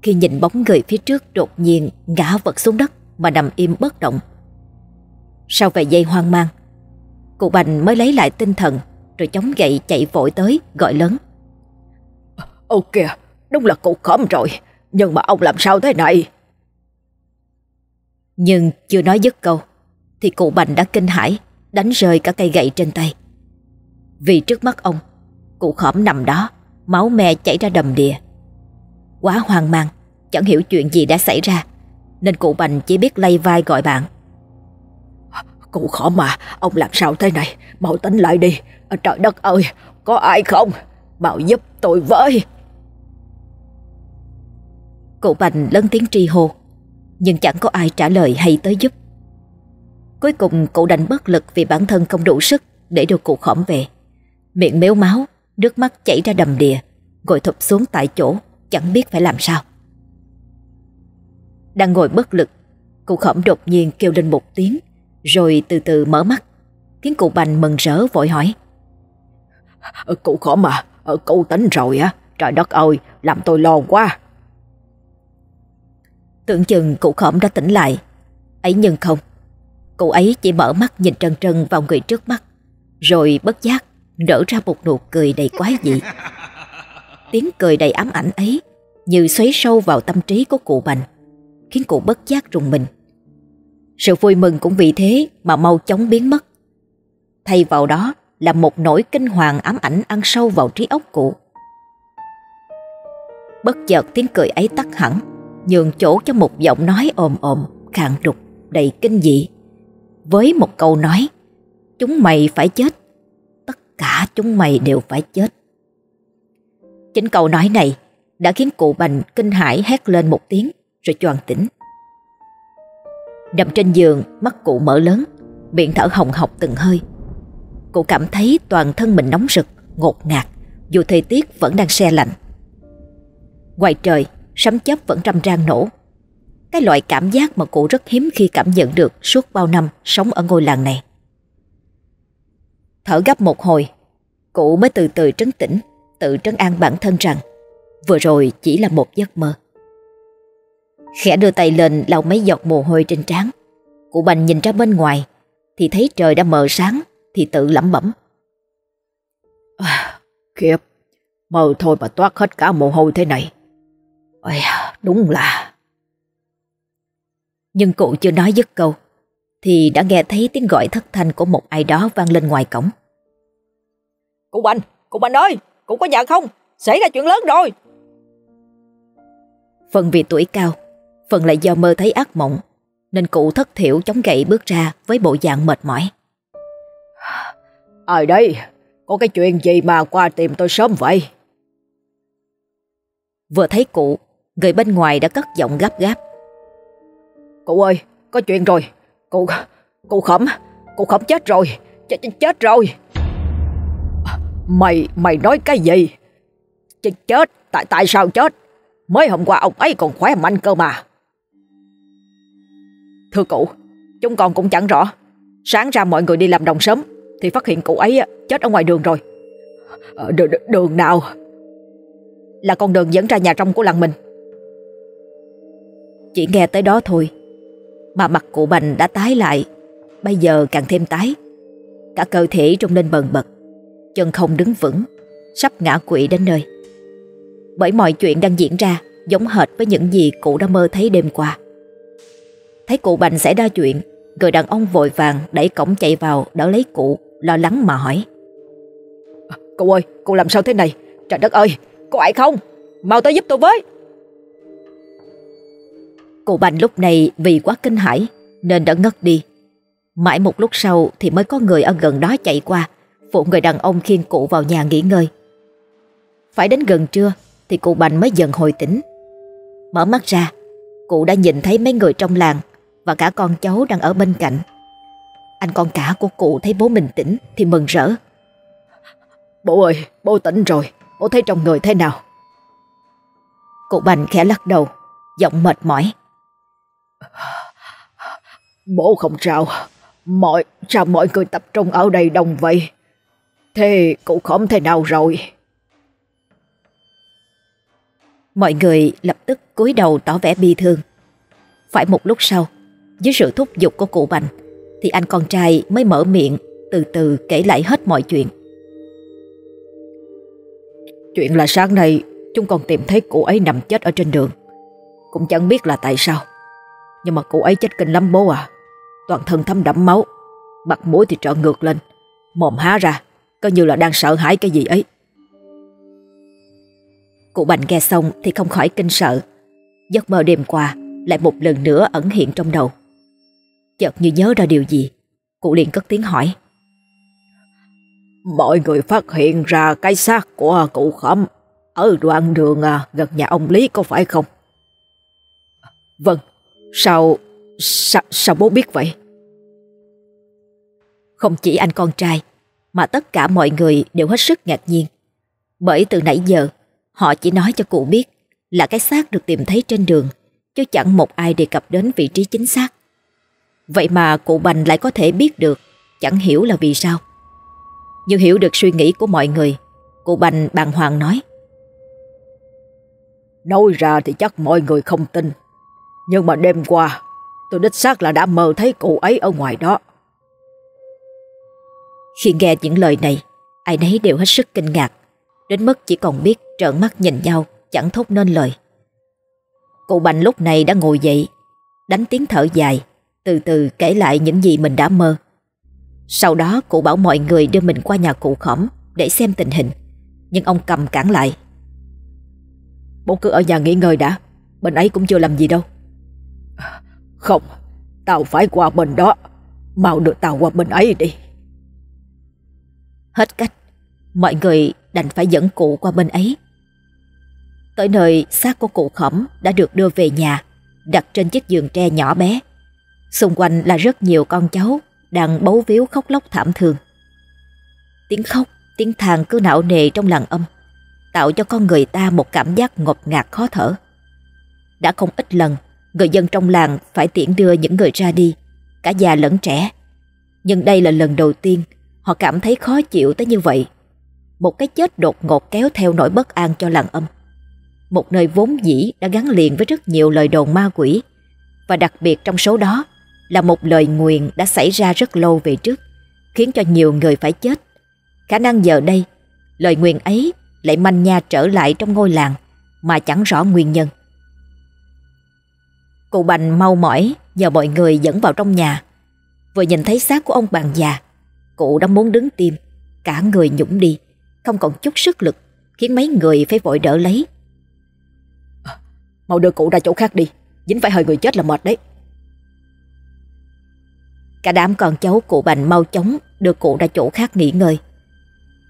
Khi nhìn bóng người phía trước đột nhiên ngã vật xuống đất Mà nằm im bất động. Sau vài giây hoang mang Cụ Bành mới lấy lại tinh thần Rồi chống gậy chạy vội tới gọi lớn. Ô kìa Đúng là cụ khóm rồi Nhưng mà ông làm sao thế này? Nhưng chưa nói dứt câu Thì cụ Bành đã kinh hãi Đánh rơi cả cây gậy trên tay. Vì trước mắt ông Cụ khóm nằm đó Máu me chảy ra đầm đìa. Quá hoang mang Chẳng hiểu chuyện gì đã xảy ra Nên cụ Bành chỉ biết lay vai gọi bạn. Cụ khóm mà Ông làm sao thế này? Mau tính lại đi. Trời đất ơi Có ai không? Mau giúp tôi với. Cụ Bành lớn tiếng tri hô Nhưng chẳng có ai trả lời hay tới giúp. Cuối cùng cụ đành bất lực Vì bản thân không đủ sức Để đưa cụ khỏm về. Miệng méo máu Nước mắt chảy ra đầm đìa Ngồi thụp xuống tại chỗ Chẳng biết phải làm sao. Đang ngồi bất lực Cụ khổng đột nhiên kêu lên một tiếng Rồi từ từ mở mắt. Khiến cụ Bành mừng rỡ vội hỏi. Ờ, Cụ khổng à ờ, Cụ tỉnh rồi á Trời đất ơi Làm tôi lo quá. Tưởng chừng cụ khổng đã tỉnh lại Ấy nhưng không. Cụ ấy chỉ mở mắt nhìn trân trân vào người trước mắt Rồi bất giác Nở ra một nụ cười đầy quái dị. Tiếng cười đầy ám ảnh ấy Như xoáy sâu vào tâm trí của cụ Bành Khiến cụ bất giác rùng mình. Sự vui mừng cũng vì thế Mà mau chóng biến mất. Thay vào đó là một nỗi kinh hoàng ám ảnh ăn sâu vào trí óc cụ. Bất chợt tiếng cười ấy tắt hẳn nhường chỗ cho một giọng nói ồm ồm, khàn đục, đầy kinh dị. Với một câu nói, chúng mày phải chết, cả chúng mày đều phải chết. Chính câu nói này đã khiến cụ Bành kinh hãi hét lên một tiếng rồi choàng tỉnh. Nằm trên giường, mắt cụ mở lớn, miệng thở hồng hộc từng hơi. Cụ cảm thấy toàn thân mình nóng rực, ngột ngạt, dù thời tiết vẫn đang se lạnh. Ngoài trời, sấm chớp vẫn râm ran nổ. Cái loại cảm giác mà cụ rất hiếm khi cảm nhận được suốt bao năm sống ở ngôi làng này. Thở gấp một hồi, cụ mới từ từ trấn tĩnh, tự trấn an bản thân rằng vừa rồi chỉ là một giấc mơ. Khẽ đưa tay lên lau mấy giọt mồ hôi trên trán. Cụ Bành nhìn ra bên ngoài thì thấy trời đã mờ sáng thì tự lẩm bẩm. À, khiếp, mơ thôi mà toát hết cả mồ hôi thế này. Ôi, đúng là... Nhưng cụ chưa nói dứt câu, thì đã nghe thấy tiếng gọi thất thanh của một ai đó vang lên ngoài cổng. Cụ Bành, cụ Bành ơi, cụ có nhà không? Xảy ra chuyện lớn rồi. Phần vì tuổi cao, phần lại do mơ thấy ác mộng, nên cụ thất thiểu chống gậy bước ra với bộ dạng mệt mỏi. Ở đây, có cái chuyện gì mà qua tìm tôi sớm vậy? Vừa thấy cụ, Người bên ngoài đã cất giọng gấp gáp Cụ ơi Có chuyện rồi Cụ Cụ khẩm Cụ khẩm chết rồi Chết, chết rồi. Mày Mày nói cái gì? Ch Chết Tại tại sao chết? Mới hôm qua ông ấy còn khỏe mạnh cơ mà. Thưa cụ Chúng con cũng chẳng rõ. Sáng ra mọi người đi làm đồng sớm Thì phát hiện cụ ấy chết ở ngoài đường rồi. Ờ, đường, đường nào? Là con đường dẫn ra nhà trong của làng mình. Chỉ nghe tới đó thôi. Mà mặt cụ Bành đã tái lại. Bây giờ càng thêm tái. Cả cơ thể trông lên bần bật. Chân không đứng vững. Sắp ngã quỵ đến nơi. Bởi mọi chuyện đang diễn ra Giống hệt với những gì cụ đã mơ thấy đêm qua. Thấy cụ Bành xảy ra chuyện, Người đàn ông vội vàng đẩy cổng chạy vào, Đỡ lấy cụ, Lo lắng mà hỏi. Cụ ơi cụ làm sao thế này? Trời đất ơi, có ai không? Mau tới giúp tôi với! Cụ Bành lúc này vì quá kinh hãi Nên đã ngất đi. Mãi một lúc sau thì mới có người ở gần đó chạy qua Phụ người đàn ông khiêng cụ vào nhà nghỉ ngơi. Phải đến gần trưa Thì cụ Bành mới dần hồi tỉnh. Mở mắt ra Cụ đã nhìn thấy mấy người trong làng Và cả con cháu đang ở bên cạnh. Anh con cả của cụ thấy bố mình tỉnh Thì mừng rỡ. Bố ơi bố tỉnh rồi Bố thấy trong người thế nào? Cụ Bành khẽ lắc đầu Giọng mệt mỏi Bố không sao Mọi, sao mọi người tập trung ở đây đông vậy? Thế cụ không thể nào rồi? Mọi người lập tức cúi đầu tỏ vẻ bi thương. Phải một lúc sau, dưới sự thúc giục của cụ Bành, thì anh con trai mới mở miệng từ từ kể lại hết mọi chuyện. Chuyện là sáng nay chúng con tìm thấy cụ ấy nằm chết ở trên đường. Cũng chẳng biết là tại sao. Nhưng mà cụ ấy chết kinh lắm bố à. Toàn thân thấm đẫm máu. Mặt mũi thì trợn ngược lên. Mồm há ra. Coi như là đang sợ hãi cái gì ấy. Cụ Bành nghe xong thì không khỏi kinh sợ. Giấc mơ đêm qua Lại một lần nữa ẩn hiện trong đầu. Chợt như nhớ ra điều gì Cụ liền cất tiếng hỏi. Mọi người phát hiện ra cái xác của cụ khẩm Ở đoạn đường à, gần nhà ông Lý có phải không? Vâng Sao Sao, sao bố biết vậy? Không chỉ anh con trai, mà tất cả mọi người đều hết sức ngạc nhiên. Bởi từ nãy giờ, họ chỉ nói cho cụ biết là cái xác được tìm thấy trên đường, chứ chẳng một ai đề cập đến vị trí chính xác. Vậy mà cụ Bành lại có thể biết được, chẳng hiểu là vì sao. Nhưng hiểu được suy nghĩ của mọi người, cụ Bành bàng hoàng nói. Nói ra thì chắc mọi người không tin, nhưng mà đêm qua Tôi đích xác là đã mơ thấy cụ ấy ở ngoài đó. Khi nghe những lời này, ai nấy đều hết sức kinh ngạc, đến mức chỉ còn biết trợn mắt nhìn nhau, chẳng thốt nên lời. Cụ Bành lúc này đã ngồi dậy, đánh tiếng thở dài, từ từ kể lại những gì mình đã mơ. Sau đó cụ bảo mọi người đưa mình qua nhà cụ khổng để xem tình hình, nhưng ông cầm cản lại. Bố cứ ở nhà nghỉ ngơi đã, bên ấy cũng chưa làm gì đâu. Không, tao phải qua bên đó. Mau đưa tao qua bên ấy đi. Hết cách, mọi người đành phải dẫn cụ qua bên ấy. Tới nơi xác của cụ khổng đã được đưa về nhà, đặt trên chiếc giường tre nhỏ bé. Xung quanh là rất nhiều con cháu đang bấu víu khóc lóc thảm thương. Tiếng khóc, tiếng than cứ não nề trong làng âm, tạo cho con người ta một cảm giác ngột ngạt khó thở. Đã không ít lần người dân trong làng phải tiễn đưa những người ra đi, cả già lẫn trẻ. Nhưng đây là lần đầu tiên họ cảm thấy khó chịu tới như vậy. Một cái chết đột ngột kéo theo nỗi bất an cho làng âm. Một nơi vốn dĩ đã gắn liền với rất nhiều lời đồn ma quỷ và đặc biệt trong số đó là một lời nguyền đã xảy ra rất lâu về trước khiến cho nhiều người phải chết. Khả năng giờ đây lời nguyền ấy lại manh nha trở lại trong ngôi làng mà chẳng rõ nguyên nhân. Cụ Bành mau mỏi nhờ mọi người dẫn vào trong nhà. Vừa nhìn thấy xác của ông bàn già, cụ đã muốn đứng tim, cả người nhũng đi, không còn chút sức lực, khiến mấy người phải vội đỡ lấy. À, mau đưa cụ ra chỗ khác đi, dính phải hơi người chết là mệt đấy. Cả đám con cháu cụ Bành mau chóng đưa cụ ra chỗ khác nghỉ ngơi.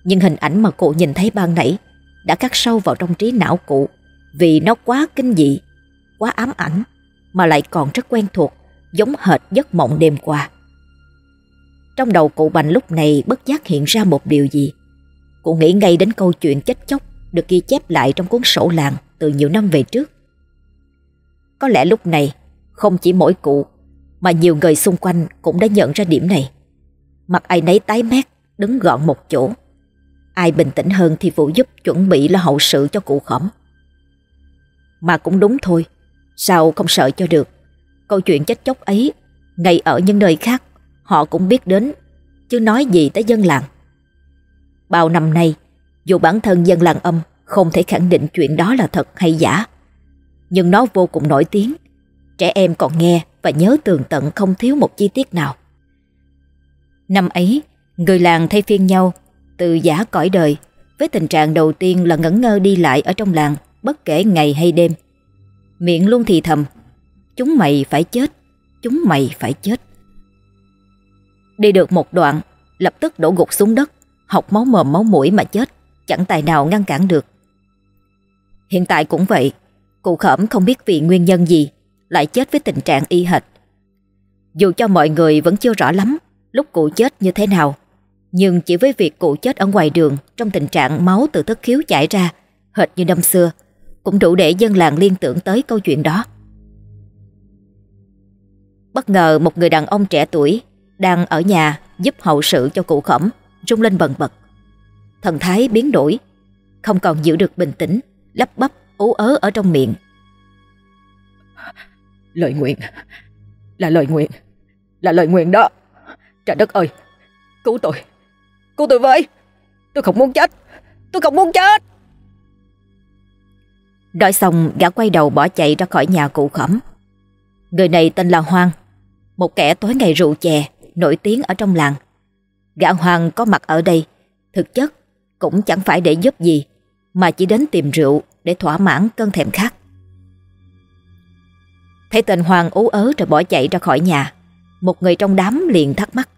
Nhưng hình ảnh mà cụ nhìn thấy ban nãy đã cắt sâu vào trong trí não cụ vì nó quá kinh dị, quá ám ảnh mà lại còn rất quen thuộc, giống hệt giấc mộng đêm qua. Trong đầu cụ Bành lúc này bất giác hiện ra một điều gì. Cụ nghĩ ngay đến câu chuyện chết chóc được ghi chép lại trong cuốn sổ làng từ nhiều năm về trước. Có lẽ lúc này, không chỉ mỗi cụ, mà nhiều người xung quanh cũng đã nhận ra điểm này. Mặt ai nấy tái mét, đứng gọn một chỗ. Ai bình tĩnh hơn thì phụ giúp chuẩn bị lo hậu sự cho cụ khổng. Mà cũng đúng thôi, Sao không sợ cho được Câu chuyện chết chóc ấy Ngay ở những nơi khác họ cũng biết đến, chứ nói gì tới dân làng. Bao năm nay, dù bản thân dân làng âm không thể khẳng định chuyện đó là thật hay giả, nhưng nó vô cùng nổi tiếng. Trẻ em còn nghe và nhớ tường tận không thiếu một chi tiết nào. Năm ấy, người làng thay phiên nhau từ giả cõi đời với tình trạng đầu tiên là ngẩn ngơ đi lại ở trong làng bất kể ngày hay đêm. Miệng luôn thì thầm, chúng mày phải chết, chúng mày phải chết. Đi được một đoạn, lập tức đổ gục xuống đất, học máu mồm máu mũi mà chết, chẳng tài nào ngăn cản được. Hiện tại cũng vậy, cụ khẩm không biết vì nguyên nhân gì lại chết với tình trạng y hệt. Dù cho mọi người vẫn chưa rõ lắm lúc cụ chết như thế nào, nhưng chỉ với việc cụ chết ở ngoài đường trong tình trạng máu từ thất khiếu chảy ra, hệt như năm xưa, cũng đủ để dân làng liên tưởng tới câu chuyện đó. Bất ngờ một người đàn ông trẻ tuổi đang ở nhà giúp hậu sự cho cụ khổng, rung lên bần bật. Thần thái biến đổi, không còn giữ được bình tĩnh, lắp bắp, ú ớ ở trong miệng. Lời nguyện, là lời nguyện, là lời nguyện đó. Trời đất ơi, cứu tôi, cứu tôi với, tôi không muốn chết, tôi không muốn chết. Nói xong gã quay đầu bỏ chạy ra khỏi nhà cụ khẩm. Người này tên là Hoang, một kẻ tối ngày rượu chè, nổi tiếng ở trong làng. Gã Hoang có mặt ở đây, thực chất cũng chẳng phải để giúp gì, mà chỉ đến tìm rượu để thỏa mãn cơn thèm khát. Thấy tên Hoàng ú ớ rồi bỏ chạy ra khỏi nhà, một người trong đám liền thắc mắc.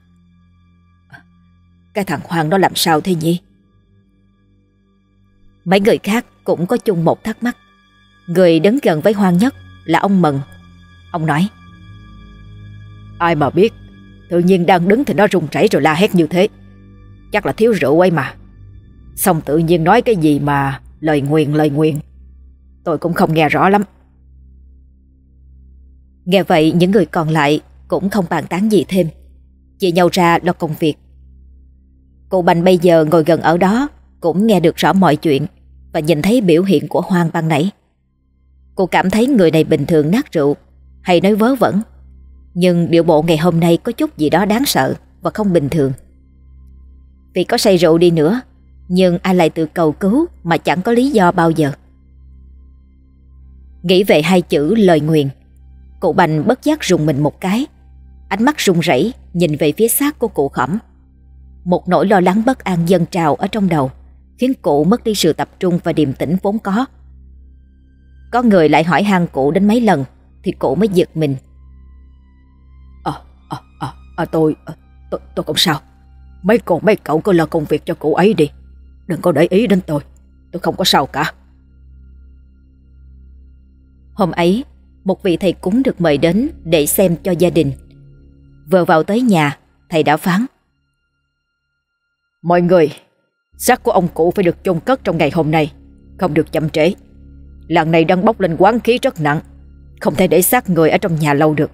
Cái thằng Hoàng đó làm sao thế nhỉ? Mấy người khác cũng có chung một thắc mắc. Người đứng gần với Hoàng nhất là ông Mận. Ông nói. Ai mà biết, tự nhiên đang đứng thì nó run rẩy rồi la hét như thế. Chắc là thiếu rượu ấy mà. Xong tự nhiên nói cái gì mà lời nguyền lời nguyền. Tôi cũng không nghe rõ lắm. Nghe vậy những người còn lại cũng không bàn tán gì thêm. Chia nhau ra lo công việc. Cụ Bành bây giờ ngồi gần ở đó cũng nghe được rõ mọi chuyện và nhìn thấy biểu hiện của Hoang ban nãy. Cô cảm thấy người này bình thường nát rượu hay nói vớ vẩn. Nhưng điệu bộ ngày hôm nay có chút gì đó đáng sợ và không bình thường. Vì có say rượu đi nữa, nhưng ai lại tự cầu cứu mà chẳng có lý do bao giờ. Nghĩ về hai chữ lời nguyền, cụ Bành bất giác rùng mình một cái. Ánh mắt run rẩy nhìn về phía xác của cụ khẩm. Một nỗi lo lắng bất an dâng trào ở trong đầu, khiến cụ mất đi sự tập trung và điềm tĩnh vốn có. Có người lại hỏi han cụ đến mấy lần Thì cụ mới giật mình. À, à, à, à tôi, à, tôi, tôi không sao. Mấy cô mấy cậu cứ lo công việc cho cụ ấy đi. Đừng có để ý đến tôi. Tôi không có sao cả. Hôm ấy Một vị thầy cúng được mời đến Để xem cho gia đình. Vừa vào tới nhà Thầy đã phán. Mọi người xác của ông cụ phải được chôn cất trong ngày hôm nay Không được chậm trễ Làng này đang bốc lên quán khí rất nặng, Không thể để xác người ở trong nhà lâu được.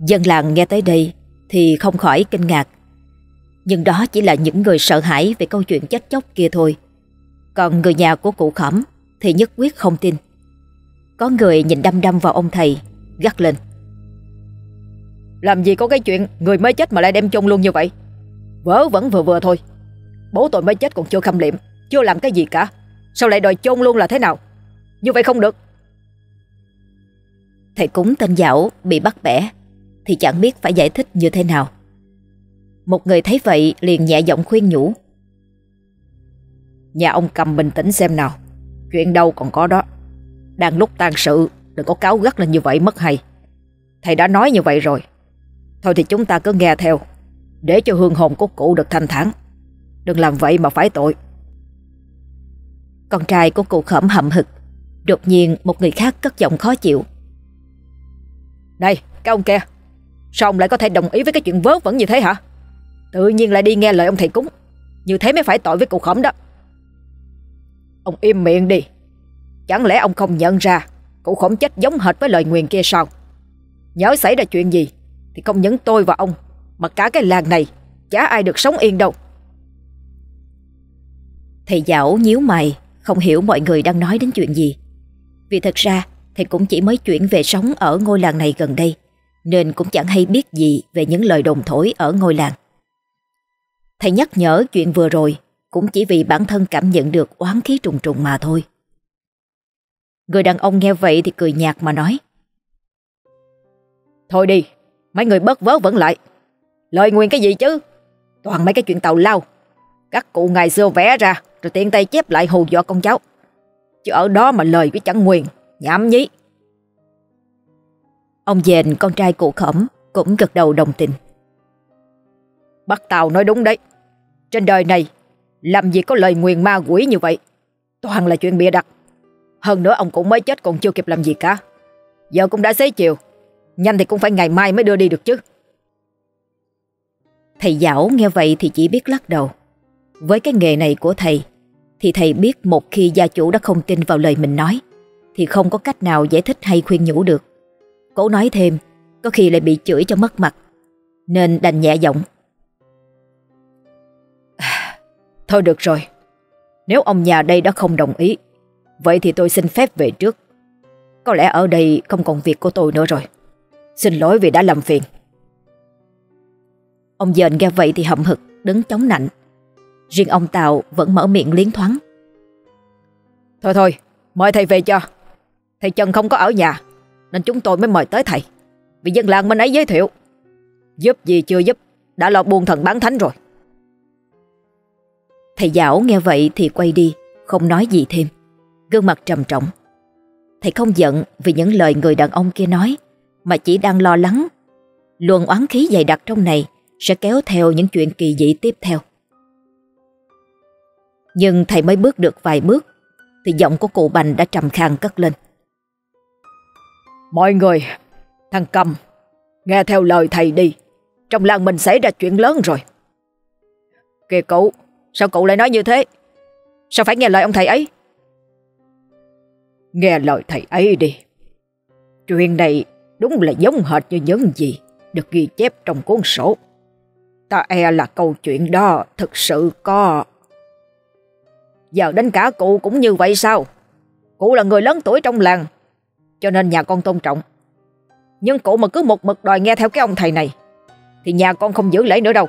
Dân làng nghe tới đây Thì không khỏi kinh ngạc. Nhưng đó chỉ là những người sợ hãi Về câu chuyện chết chóc kia thôi. Còn người nhà của cụ khẩm Thì nhất quyết không tin. Có người nhìn đăm đăm vào ông thầy, Gắt lên. Làm gì có cái chuyện Người mới chết mà lại đem chôn luôn như vậy? Vớ vẫn vừa vừa thôi. Bố tôi mới chết còn chưa khâm liệm, Chưa làm cái gì cả. Sao lại đòi chôn luôn là thế nào? Như vậy không được. Thầy cúng tên dạo bị bắt bẻ Thì chẳng biết phải giải thích như thế nào. Một người thấy vậy liền nhẹ giọng khuyên nhủ. Nhà ông cầm bình tĩnh xem nào Chuyện đâu còn có đó. Đang lúc tan sự Đừng có cáo gắt lên như vậy mất hay. Thầy đã nói như vậy rồi. Thôi thì chúng ta cứ nghe theo Để cho hương hồn của cụ được thanh thản. Đừng làm vậy mà phải tội con trai của cụ khẩm hậm hực. Đột nhiên một người khác cất giọng khó chịu. Này cái ông kia Sao ông lại có thể đồng ý với cái chuyện vớ vẩn như thế hả? Tự nhiên lại đi nghe lời ông thầy cúng Như thế mới phải tội với cụ khẩm đó. Ông im miệng đi. Chẳng lẽ ông không nhận ra Cụ khổng chết giống hệt với lời nguyền kia sao? Nhớ xảy ra chuyện gì Thì không những tôi và ông Mà cả cái làng này Chả ai được sống yên đâu. Thầy giáo nhíu mày không hiểu mọi người đang nói đến chuyện gì Vì thật ra Thầy cũng chỉ mới chuyển về sống ở ngôi làng này gần đây nên cũng chẳng hay biết gì về những lời đồn thổi ở ngôi làng. Thầy nhắc nhở chuyện vừa rồi cũng chỉ vì bản thân cảm nhận được oán khí trùng trùng mà thôi. Người đàn ông nghe vậy thì cười nhạt mà nói. Thôi đi, mấy người bớt vớ vẫn lại. Lời nguyên cái gì chứ? Toàn mấy cái chuyện tàu lao. Các cụ ngày xưa vẽ ra rồi tiện tay chép lại hù dọa con cháu. Chứ ở đó mà lời cái chẳng nguyền nhảm nhí. Ông dền con trai cụ khổng cũng gật đầu đồng tình. Bác Tàu nói đúng đấy. Trên đời này, làm gì có lời nguyền ma quỷ như vậy? Toàn là chuyện bịa đặt. Hơn nữa ông cũng mới chết còn chưa kịp làm gì cả. Giờ cũng đã xế chiều. Nhanh thì cũng phải ngày mai mới đưa đi được chứ. Thầy giáo nghe vậy thì chỉ biết lắc đầu. Với cái nghề này của thầy, thì thầy biết một khi gia chủ đã không tin vào lời mình nói, thì không có cách nào giải thích hay khuyên nhủ được. Cố nói thêm, có khi lại bị chửi cho mất mặt, nên đành nhẹ giọng. Thôi được rồi, nếu ông nhà đây đã không đồng ý, vậy thì tôi xin phép về trước. Có lẽ ở đây không còn việc của tôi nữa rồi. Xin lỗi vì đã làm phiền. Ông dền nghe vậy thì hậm hực đứng chống nạnh. Riêng ông Tào vẫn mở miệng liến thoáng. Thôi thôi, mời thầy về cho. Thầy Trần không có ở nhà, nên chúng tôi mới mời tới thầy. Vì dân làng bên ấy giới thiệu. Giúp gì chưa giúp, đã lo buôn thần bán thánh rồi. Thầy giáo nghe vậy thì quay đi, không nói gì thêm. Gương mặt trầm trọng. Thầy không giận vì những lời người đàn ông kia nói, mà chỉ đang lo lắng. Luồng oán khí dày đặc trong này sẽ kéo theo những chuyện kỳ dị tiếp theo. Nhưng thầy mới bước được vài bước thì giọng của cụ Bành đã trầm khang cất lên. Mọi người, thằng Cầm, nghe theo lời thầy đi. Trong làng mình xảy ra chuyện lớn rồi. Kìa cậu, sao cậu lại nói như thế? Sao phải nghe lời ông thầy ấy? Nghe lời thầy ấy đi. Chuyện này đúng là giống hệt như những gì được ghi chép trong cuốn sổ. Ta e là câu chuyện đó thực sự có. Giờ đến cả cụ cũng như vậy sao? Cụ là người lớn tuổi trong làng, cho nên nhà con tôn trọng. Nhưng cụ mà cứ một mực đòi nghe theo cái ông thầy này, thì nhà con không giữ lễ nữa đâu.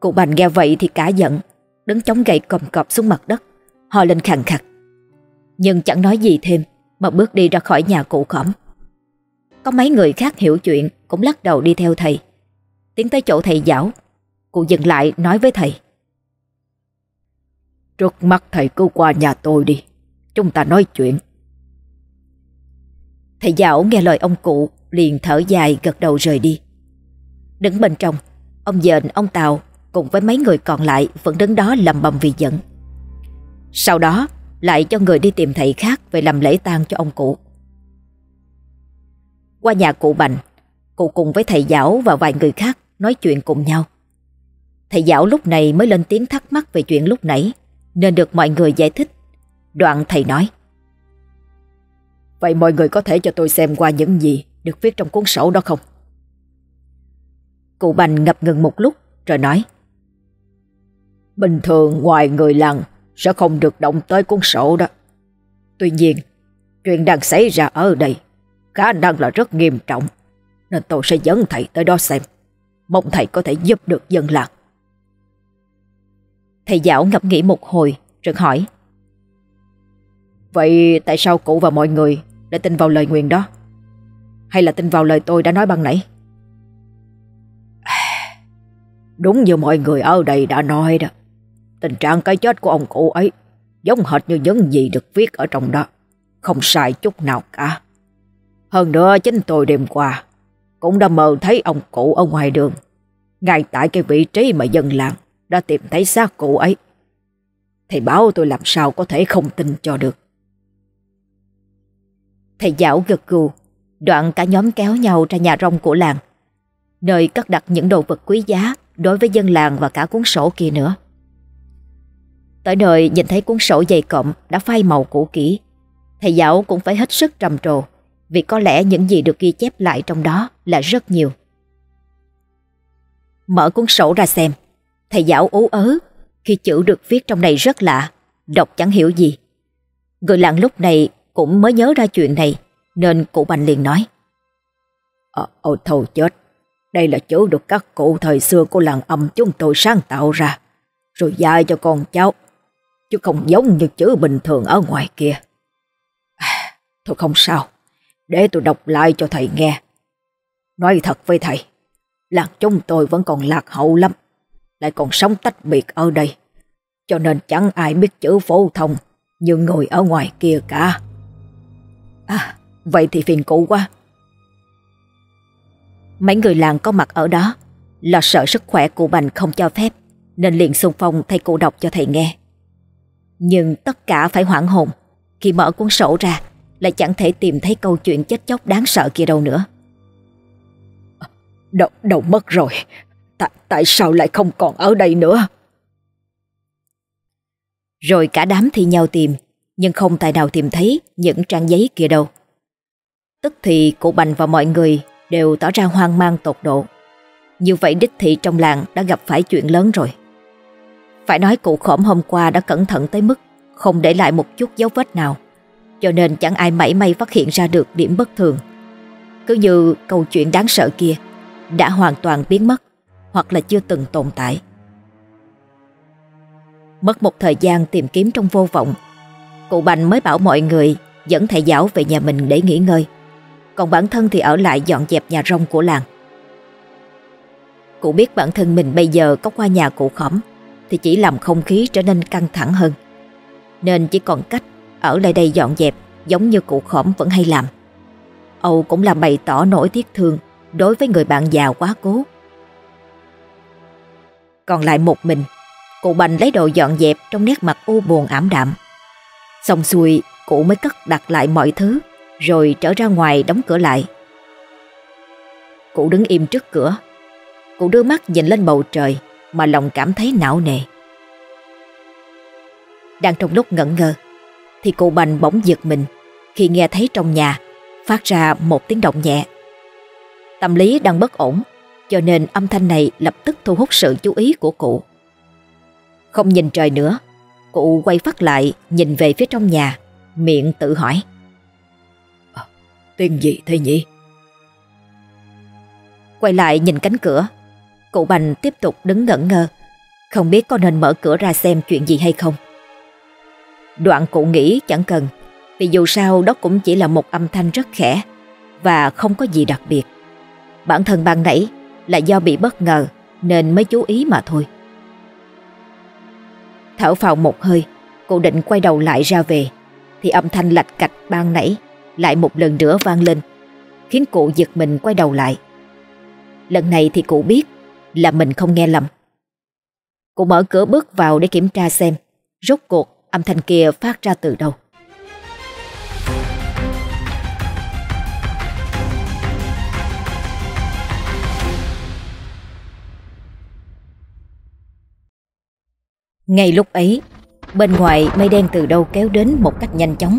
Cụ Bành nghe vậy thì cả giận, đứng chống gậy cầm cọp xuống mặt đất, ho lên khàn khặt. Nhưng chẳng nói gì thêm, mà bước đi ra khỏi nhà cụ khổng Có mấy người khác hiểu chuyện cũng lắc đầu đi theo thầy. Tiến tới chỗ thầy giáo, cụ dừng lại nói với thầy. Trước mắt thầy cứ qua nhà tôi đi, chúng ta nói chuyện. Thầy giáo nghe lời ông cụ liền thở dài gật đầu rời đi. Đứng bên trong, ông dền, ông Tàu cùng với mấy người còn lại vẫn đứng đó lầm bầm vì giận. Sau đó lại cho người đi tìm thầy khác về làm lễ tang cho ông cụ. Qua nhà cụ Bành, cụ cùng với thầy giáo và vài người khác nói chuyện cùng nhau. Thầy giáo lúc này mới lên tiếng thắc mắc về chuyện lúc nãy, nên được mọi người giải thích. Đoạn thầy nói. Vậy mọi người có thể cho tôi xem qua những gì được viết trong cuốn sổ đó không? Cụ Bành ngập ngừng một lúc rồi nói. Bình thường ngoài người làng sẽ không được động tới cuốn sổ đó. Tuy nhiên, chuyện đang xảy ra ở đây khả năng là rất nghiêm trọng, nên tôi sẽ dẫn thầy tới đó xem. Mong thầy có thể giúp được dân làng. Thầy giáo ngập nghĩ một hồi, rồi hỏi. Vậy tại sao cụ và mọi người lại tin vào lời nguyền đó? Hay là tin vào lời tôi đã nói ban nãy? Đúng như mọi người ở đây đã nói đó. Tình trạng cái chết của ông cụ ấy giống hệt như những gì được viết ở trong đó. Không sai chút nào cả. Hơn nữa, chính tôi đêm qua cũng đã mơ thấy ông cụ ở ngoài đường. Ngay tại cái vị trí mà dân làng đã tìm thấy xác cụ ấy. Thầy bảo tôi làm sao có thể không tin cho được. Thầy giáo gật gù, đoạn cả nhóm kéo nhau ra nhà rông của làng, nơi cất đặt những đồ vật quý giá đối với dân làng và cả cuốn sổ kia nữa. Tới nơi nhìn thấy cuốn sổ dày cộm đã phai màu cũ kỹ, thầy giáo cũng phải hết sức trầm trồ, vì có lẽ những gì được ghi chép lại trong đó là rất nhiều. Mở cuốn sổ ra xem, thầy giáo ú ớ khi chữ được viết trong này rất lạ, đọc chẳng hiểu gì. Người làng lúc này cũng mới nhớ ra chuyện này, nên cụ Bành liền nói. Ờ, ôi thôi chết, đây là chữ được các cụ thời xưa của làng âm chúng tôi sáng tạo ra, rồi dạy cho con cháu, chứ không giống như chữ bình thường ở ngoài kia. À, thôi không sao, để tôi đọc lại cho thầy nghe. Nói thật với thầy, làng chúng tôi vẫn còn lạc hậu lắm, lại còn sống tách biệt ở đây, cho nên chẳng ai biết chữ phổ thông như người ở ngoài kia cả. À, vậy thì phiền cụ quá. Mấy người làng có mặt ở đó, là sợ sức khỏe của Bành không cho phép, nên liền xung phong thay cụ đọc cho thầy nghe. Nhưng tất cả phải hoảng hồn, khi mở cuốn sổ ra, lại chẳng thể tìm thấy câu chuyện chết chóc đáng sợ kia đâu nữa. Đâu, đầu mất rồi, tại, tại sao lại không còn ở đây nữa? Rồi cả đám thi nhau tìm, nhưng không tài nào tìm thấy những trang giấy kia đâu. Tức thì cụ Bành và mọi người đều tỏ ra hoang mang tột độ. Như vậy đích thị trong làng đã gặp phải chuyện lớn rồi. Phải nói cụ khổm hôm qua đã cẩn thận tới mức không để lại một chút dấu vết nào, cho nên chẳng ai mảy may phát hiện ra được điểm bất thường. Cứ như câu chuyện đáng sợ kia đã hoàn toàn biến mất hoặc là chưa từng tồn tại. Mất một thời gian tìm kiếm trong vô vọng, cụ Bành mới bảo mọi người dẫn thầy giáo về nhà mình để nghỉ ngơi. Còn bản thân thì ở lại dọn dẹp nhà rông của làng Cụ biết bản thân mình bây giờ có qua nhà cụ khổng Thì chỉ làm không khí trở nên căng thẳng hơn Nên chỉ còn cách ở lại đây dọn dẹp Giống như cụ khổng vẫn hay làm Âu cũng là bày tỏ nỗi tiếc thương Đối với người bạn già quá cố còn lại một mình Cụ Bành lấy đồ dọn dẹp Trong nét mặt u buồn ảm đạm Xong xuôi, cụ mới cất đặt lại mọi thứ, rồi trở ra ngoài đóng cửa lại. Cụ đứng im trước cửa. Cụ đưa mắt nhìn lên bầu trời mà lòng cảm thấy não nề. Đang trong lúc ngẩn ngơ, thì cụ Bành bỗng giật mình khi nghe thấy trong nhà phát ra một tiếng động nhẹ. Tâm lý đang bất ổn cho nên âm thanh này lập tức thu hút sự chú ý của cụ. Không nhìn trời nữa, cụ quay phát lại nhìn về phía trong nhà, miệng tự hỏi. Tên gì thế nhỉ? Quay lại nhìn cánh cửa Cụ Bành tiếp tục đứng ngẩn ngơ Không biết có nên mở cửa ra xem chuyện gì hay không Đoạn cụ nghĩ chẳng cần Vì dù sao đó cũng chỉ là một âm thanh rất khẽ Và không có gì đặc biệt Bản thân ban nãy là do bị bất ngờ Nên mới chú ý mà thôi Thở phào một hơi Cụ định quay đầu lại ra về Thì âm thanh lạch cạch ban nãy lại một lần nữa vang lên, khiến cụ giật mình quay đầu lại. Lần này thì cụ biết là mình không nghe lầm. Cụ mở cửa bước vào để kiểm tra xem rốt cuộc âm thanh kia phát ra từ đâu. Ngay lúc ấy, bên ngoài mây đen từ đâu kéo đến một cách nhanh chóng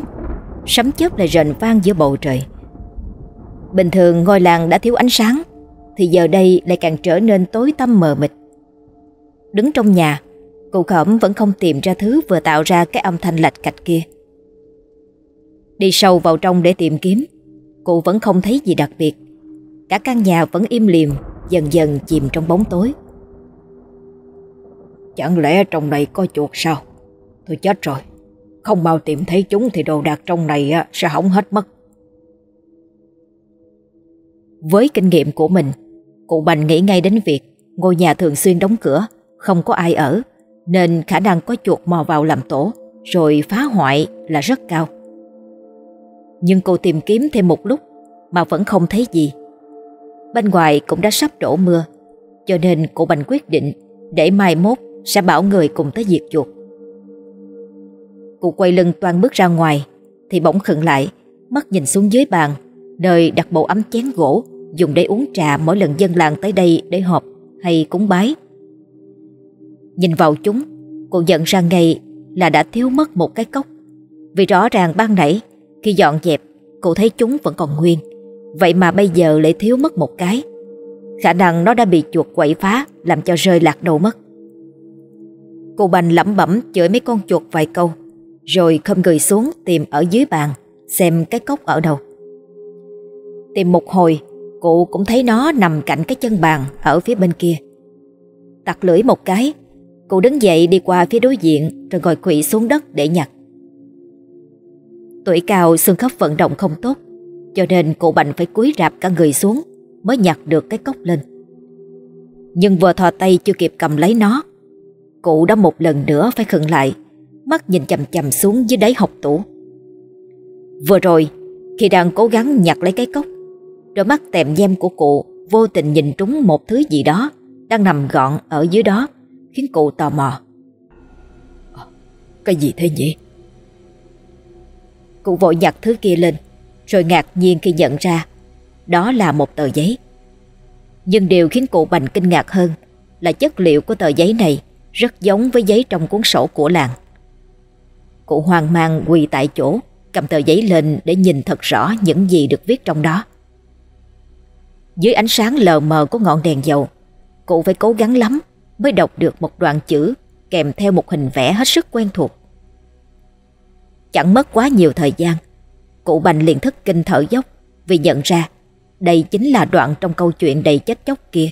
sấm chớp lại rền vang giữa bầu trời. Bình thường ngôi làng đã thiếu ánh sáng, thì giờ đây lại càng trở nên tối tăm mờ mịt. Đứng trong nhà, cụ khẩm vẫn không tìm ra thứ vừa tạo ra cái âm thanh lạch cạch kia. Đi sâu vào trong để tìm kiếm, cụ vẫn không thấy gì đặc biệt. Cả căn nhà vẫn im lìm, dần dần chìm trong bóng tối. Chẳng lẽ trong này có chuột sao? Tôi chết rồi. Không mau tìm thấy chúng thì đồ đạc trong này à, sẽ hỏng hết mất. Với kinh nghiệm của mình, cụ Bành nghĩ ngay đến việc ngôi nhà thường xuyên đóng cửa, không có ai ở, nên khả năng có chuột mò vào làm tổ rồi phá hoại là rất cao. Nhưng cô tìm kiếm thêm một lúc mà vẫn không thấy gì. Bên ngoài cũng đã sắp đổ mưa, cho nên cụ Bành quyết định để mai mốt sẽ bảo người cùng tới diệt chuột. Cụ quay lưng toan bước ra ngoài, Thì bỗng khựng lại, Mắt nhìn xuống dưới bàn, Nơi đặt bộ ấm chén gỗ, Dùng để uống trà mỗi lần dân làng tới đây Để họp hay cúng bái. Nhìn vào chúng, Cô nhận ra ngay là đã thiếu mất một cái cốc. Vì rõ ràng ban nãy, Khi dọn dẹp, Cô thấy chúng vẫn còn nguyên. Vậy mà bây giờ lại thiếu mất một cái. Khả năng nó đã bị chuột quậy phá, Làm cho rơi lạc đầu mất. Cô Bành lẩm bẩm chửi mấy con chuột vài câu rồi không người xuống tìm ở dưới bàn Xem cái cốc ở đâu Tìm một hồi Cụ cũng thấy nó nằm cạnh cái chân bàn ở phía bên kia. Tặc lưỡi một cái, cụ đứng dậy đi qua phía đối diện rồi ngồi quỵ xuống đất để nhặt. Tuổi cao xương khớp vận động không tốt, cho nên cụ Bành phải cúi rạp cả người xuống mới nhặt được cái cốc lên. Nhưng vừa thò tay chưa kịp cầm lấy nó, cụ đã một lần nữa phải khựng lại, mắt nhìn chầm chầm xuống dưới đáy học tủ. Vừa rồi, khi đang cố gắng nhặt lấy cái cốc, đôi mắt tèm nhem của cụ vô tình nhìn trúng một thứ gì đó đang nằm gọn ở dưới đó, khiến cụ tò mò. Ờ, cái gì thế nhỉ? Cụ vội nhặt thứ kia lên, rồi ngạc nhiên khi nhận ra đó là một tờ giấy. Nhưng điều khiến cụ Bành kinh ngạc hơn là chất liệu của tờ giấy này rất giống với giấy trong cuốn sổ của làng. Cụ hoang mang quỳ tại chỗ, cầm tờ giấy lên để nhìn thật rõ những gì được viết trong đó. Dưới ánh sáng lờ mờ của ngọn đèn dầu, cụ phải cố gắng lắm mới đọc được một đoạn chữ kèm theo một hình vẽ hết sức quen thuộc. Chẳng mất quá nhiều thời gian, cụ Bành liền thức kinh thở dốc vì nhận ra đây chính là đoạn trong câu chuyện đầy chết chóc kia.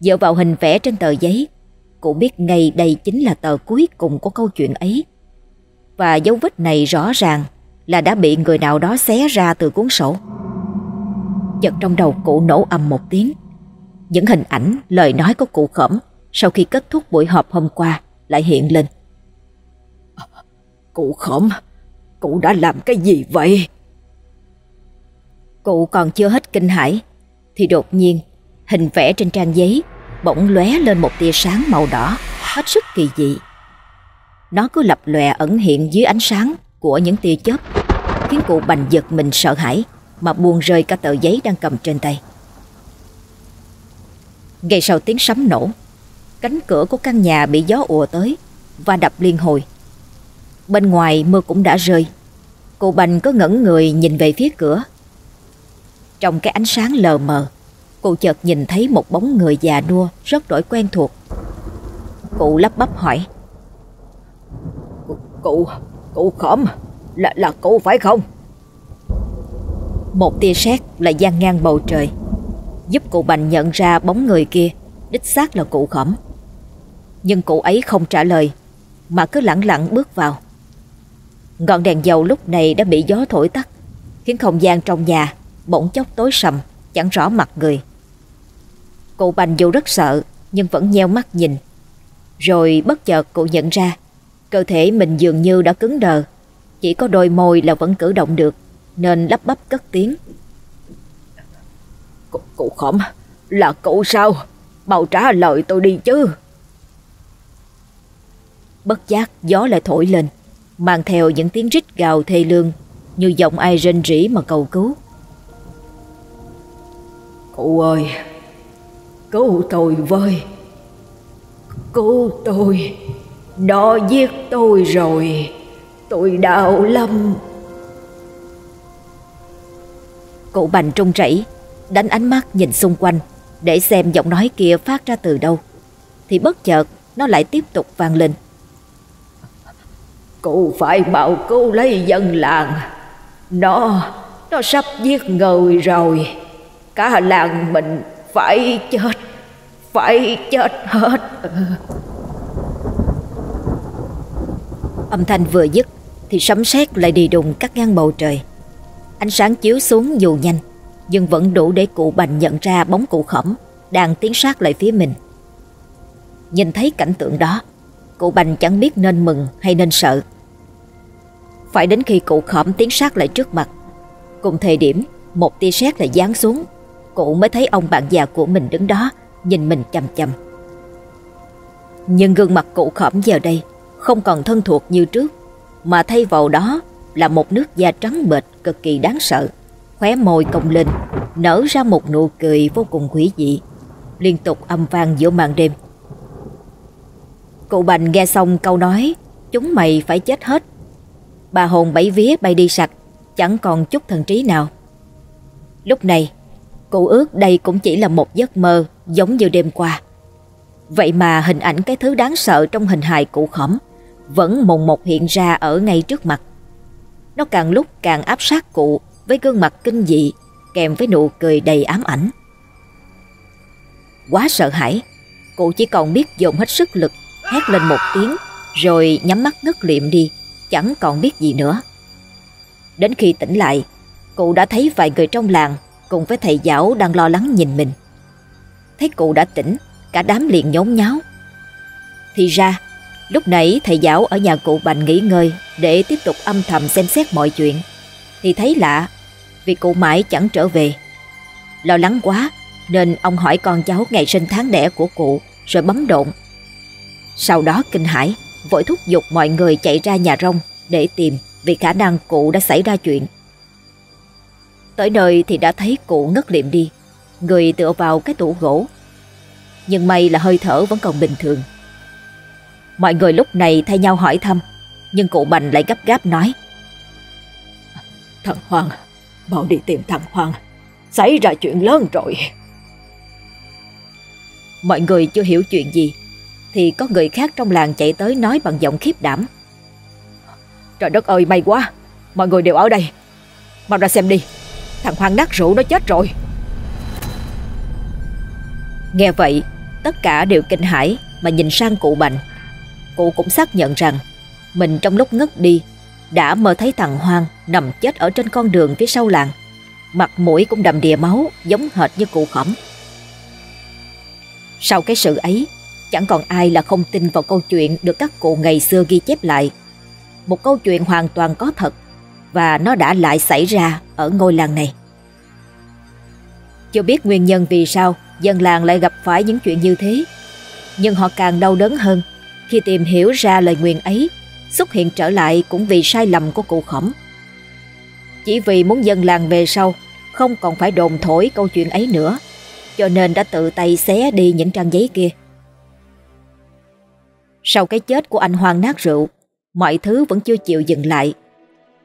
Dựa vào hình vẽ trên tờ giấy, cụ biết ngay đây chính là tờ cuối cùng của câu chuyện ấy. Và dấu vết này rõ ràng là đã bị người nào đó xé ra từ cuốn sổ. Chợt trong đầu cụ nổ ầm một tiếng. Những hình ảnh, lời nói của cụ khẩm sau khi kết thúc buổi họp hôm qua lại hiện lên. Cụ khẩm, cụ đã làm cái gì vậy? Cụ còn chưa hết kinh hãi Thì đột nhiên Hình vẽ trên trang giấy Bỗng lóe lên một tia sáng màu đỏ Hết sức kỳ dị. Nó cứ lập lòe ẩn hiện dưới ánh sáng Của những tia chớp Khiến cụ bành giật mình sợ hãi Mà buông rơi cả tờ giấy đang cầm trên tay. Ngay sau tiếng sấm nổ Cánh cửa của căn nhà bị gió ùa tới Và đập liên hồi. Bên ngoài mưa cũng đã rơi. Cụ Bành có ngẩn người nhìn về phía cửa. Trong cái ánh sáng lờ mờ, cụ chợt nhìn thấy một bóng người già nua rất đổi quen thuộc. Cụ lắp bắp hỏi. Cụ, cụ khổm, là, là cụ phải không? Một tia sét lại gian ngang bầu trời, giúp cụ Bành nhận ra bóng người kia đích xác là cụ khổng. Nhưng cụ ấy không trả lời, mà cứ lặng lặng bước vào. Ngọn đèn dầu lúc này đã bị gió thổi tắt, khiến không gian trong nhà bỗng chốc tối sầm, chẳng rõ mặt người. Cụ Bành dù rất sợ, nhưng vẫn nheo mắt nhìn. Rồi bất chợt cụ nhận ra, cơ thể mình dường như đã cứng đờ, chỉ có đôi môi là vẫn cử động được, nên lắp bắp cất tiếng. Cụ, cụ khổng, là cụ sao? Mau trả lời tôi đi chứ. Bất giác gió lại thổi lên, mang theo những tiếng rít gào thê lương như giọng ai rên rỉ mà cầu cứu. Cụ ơi Cứu tôi với. Cứu tôi. Nó giết tôi rồi. Tôi đau lắm. Cụ bành trung chảy Đánh ánh mắt nhìn xung quanh, Để xem giọng nói kia phát ra từ đâu. Thì bất chợt, Nó lại tiếp tục vang lên. Cụ phải bảo cứu lấy dân làng. Nó Nó sắp giết người rồi. Cả làng mình phải chết Phải chết hết. Âm thanh vừa dứt Thì sấm sét lại đi đùng cắt ngang bầu trời. Ánh sáng chiếu xuống dù nhanh, Nhưng vẫn đủ để cụ bành nhận ra bóng cụ khổng Đang tiến sát lại phía mình. Nhìn thấy cảnh tượng đó, Cụ bành chẳng biết nên mừng hay nên sợ. Phải đến khi cụ khổng tiến sát lại trước mặt, Cùng thời điểm, Một tia sét lại giáng xuống Cụ mới thấy ông bạn già của mình đứng đó, Nhìn mình chăm chăm Nhưng gương mặt cụ khỏm giờ đây Không còn thân thuộc như trước, Mà thay vào đó Là một nước da trắng bệch cực kỳ đáng sợ, Khóe môi cong lên, Nở ra một nụ cười vô cùng quỷ dị, Liên tục âm vang giữa màn đêm. Cụ Bành nghe xong câu nói, Chúng mày phải chết hết. Bà hồn bảy vía bay đi sạch Chẳng còn chút thần trí nào. Lúc này Cô ước đây cũng chỉ là một giấc mơ giống như đêm qua. Vậy mà hình ảnh cái thứ đáng sợ trong hình hài cụ khổng vẫn mồn một hiện ra ở ngay trước mặt. Nó càng lúc càng áp sát cụ với gương mặt kinh dị kèm với nụ cười đầy ám ảnh. Quá sợ hãi, cụ chỉ còn biết dồn hết sức lực, hét lên một tiếng rồi nhắm mắt ngất liệm đi, chẳng còn biết gì nữa. Đến khi tỉnh lại, cụ đã thấy vài người trong làng cùng với thầy giáo đang lo lắng nhìn mình. Thấy cụ đã tỉnh, cả đám liền nhốn nháo. Thì ra, lúc nãy thầy giáo ở nhà cụ Bành nghỉ ngơi để tiếp tục âm thầm xem xét mọi chuyện. Thì thấy lạ, vì cụ mãi chẳng trở về. Lo lắng quá, nên ông hỏi con cháu ngày sinh tháng đẻ của cụ rồi bấm độn. Sau đó kinh hãi, vội thúc giục mọi người chạy ra nhà rông để tìm vì khả năng cụ đã xảy ra chuyện. Tới nơi thì đã thấy cụ ngất liệm đi, người tựa vào cái tủ gỗ. Nhưng may là hơi thở vẫn còn bình thường. Mọi người lúc này thay nhau hỏi thăm, nhưng cụ Bành lại gấp gáp nói. Thằng Hoàng, mau đi tìm thằng Hoàng, xảy ra chuyện lớn rồi. Mọi người chưa hiểu chuyện gì, thì có người khác trong làng chạy tới nói bằng giọng khiếp đảm. Trời đất ơi may quá Mọi người đều ở đây Mau ra xem đi Thằng Hoàng nát rượu nó chết rồi. Nghe vậy, Tất cả đều kinh hãi Mà nhìn sang cụ Bành. Cụ cũng xác nhận rằng, Mình trong lúc ngất đi, Đã mơ thấy thằng Hoàng nằm chết ở trên con đường phía sau làng. Mặt mũi cũng đầm đìa máu, Giống hệt như cụ khổng Sau cái sự ấy, Chẳng còn ai là không tin vào câu chuyện Được các cụ ngày xưa ghi chép lại. Một câu chuyện hoàn toàn có thật và nó đã lại xảy ra ở ngôi làng này. Chưa biết nguyên nhân vì sao dân làng lại gặp phải những chuyện như thế, nhưng họ càng đau đớn hơn khi tìm hiểu ra lời nguyền ấy xuất hiện trở lại cũng vì sai lầm của cụ khổng. Chỉ vì muốn dân làng về sau không còn phải đồn thổi câu chuyện ấy nữa, cho nên đã tự tay xé đi những trang giấy kia. Sau cái chết của anh hoang nát rượu, mọi thứ vẫn chưa chịu dừng lại.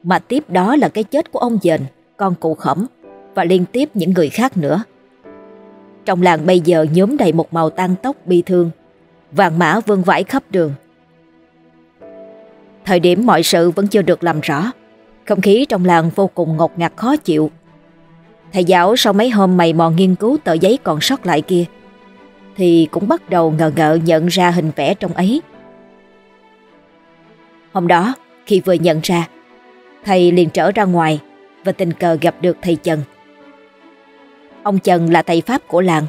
Mà tiếp đó là cái chết của ông dền, con cụ khẩm và liên tiếp những người khác nữa. Trong làng bây giờ nhóm đầy một màu tan tóc bi thương, vàng mã vương vãi khắp đường. Thời điểm mọi sự vẫn chưa được làm rõ, không khí trong làng vô cùng ngột ngạt khó chịu. Thầy giáo sau mấy hôm mày mò nghiên cứu tờ giấy còn sót lại kia, thì cũng bắt đầu ngờ ngợ nhận ra hình vẽ trong ấy Hôm đó, khi vừa nhận ra, thầy liền trở ra ngoài và tình cờ gặp được thầy Trần. Ông Trần là thầy Pháp của làng.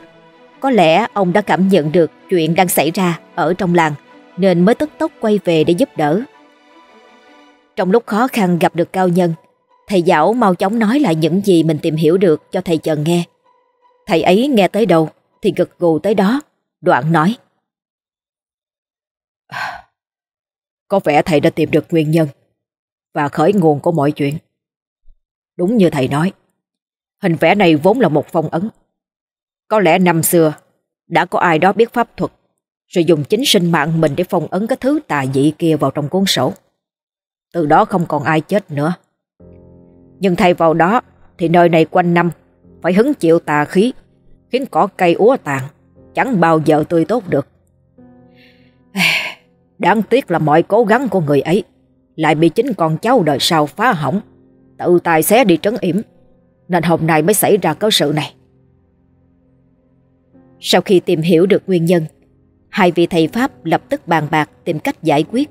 Có lẽ ông đã cảm nhận được chuyện đang xảy ra ở trong làng nên mới tức tốc quay về để giúp đỡ. Trong lúc khó khăn gặp được cao nhân, thầy giáo mau chóng nói lại những gì mình tìm hiểu được cho thầy Trần nghe. Thầy ấy nghe tới đâu thì gật gù tới đó, đoạn nói. Có vẻ thầy đã tìm được nguyên nhân và khởi nguồn của mọi chuyện. Đúng như thầy nói, hình vẽ này vốn là một phong ấn. Có lẽ năm xưa đã có ai đó biết pháp thuật rồi dùng chính sinh mạng mình để phong ấn cái thứ tà dị kia vào trong cuốn sổ. Từ đó không còn ai chết nữa. Nhưng thay vào đó thì nơi này quanh năm phải hứng chịu tà khí khiến cỏ cây úa tàn chẳng bao giờ tươi tốt được. Đáng tiếc là mọi cố gắng của người ấy lại bị chính con cháu đời sau phá hỏng, tự tài xé đi trấn yểm, nên hôm nay mới xảy ra cơ sự này. Sau khi tìm hiểu được nguyên nhân, hai vị thầy Pháp lập tức bàn bạc tìm cách giải quyết,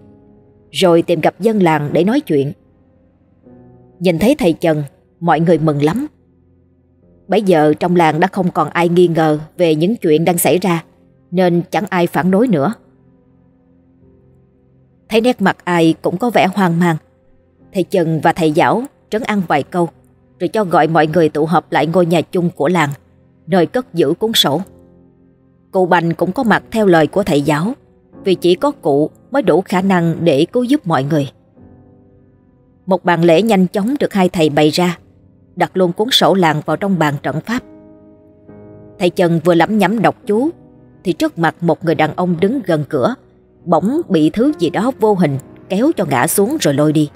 rồi tìm gặp dân làng để nói chuyện. Nhìn thấy thầy Trần, mọi người mừng lắm. Bây giờ trong làng đã không còn ai nghi ngờ về những chuyện đang xảy ra, nên chẳng ai phản đối nữa. Thấy nét mặt ai cũng có vẻ hoang mang. Thầy Trần và thầy giáo trấn ăn vài câu, Rồi cho gọi mọi người tụ họp lại ngôi nhà chung của làng, Nơi cất giữ cuốn sổ. Cụ Bành cũng có mặt theo lời của thầy giáo Vì chỉ có cụ mới đủ khả năng để cứu giúp mọi người. Một bàn lễ nhanh chóng được hai thầy bày ra, Đặt luôn cuốn sổ làng vào trong bàn trận pháp. Thầy Trần vừa lẩm nhẩm đọc chú, Thì trước mặt một người đàn ông đứng gần cửa bỗng bị thứ gì đó vô hình kéo cho ngã xuống rồi lôi đi.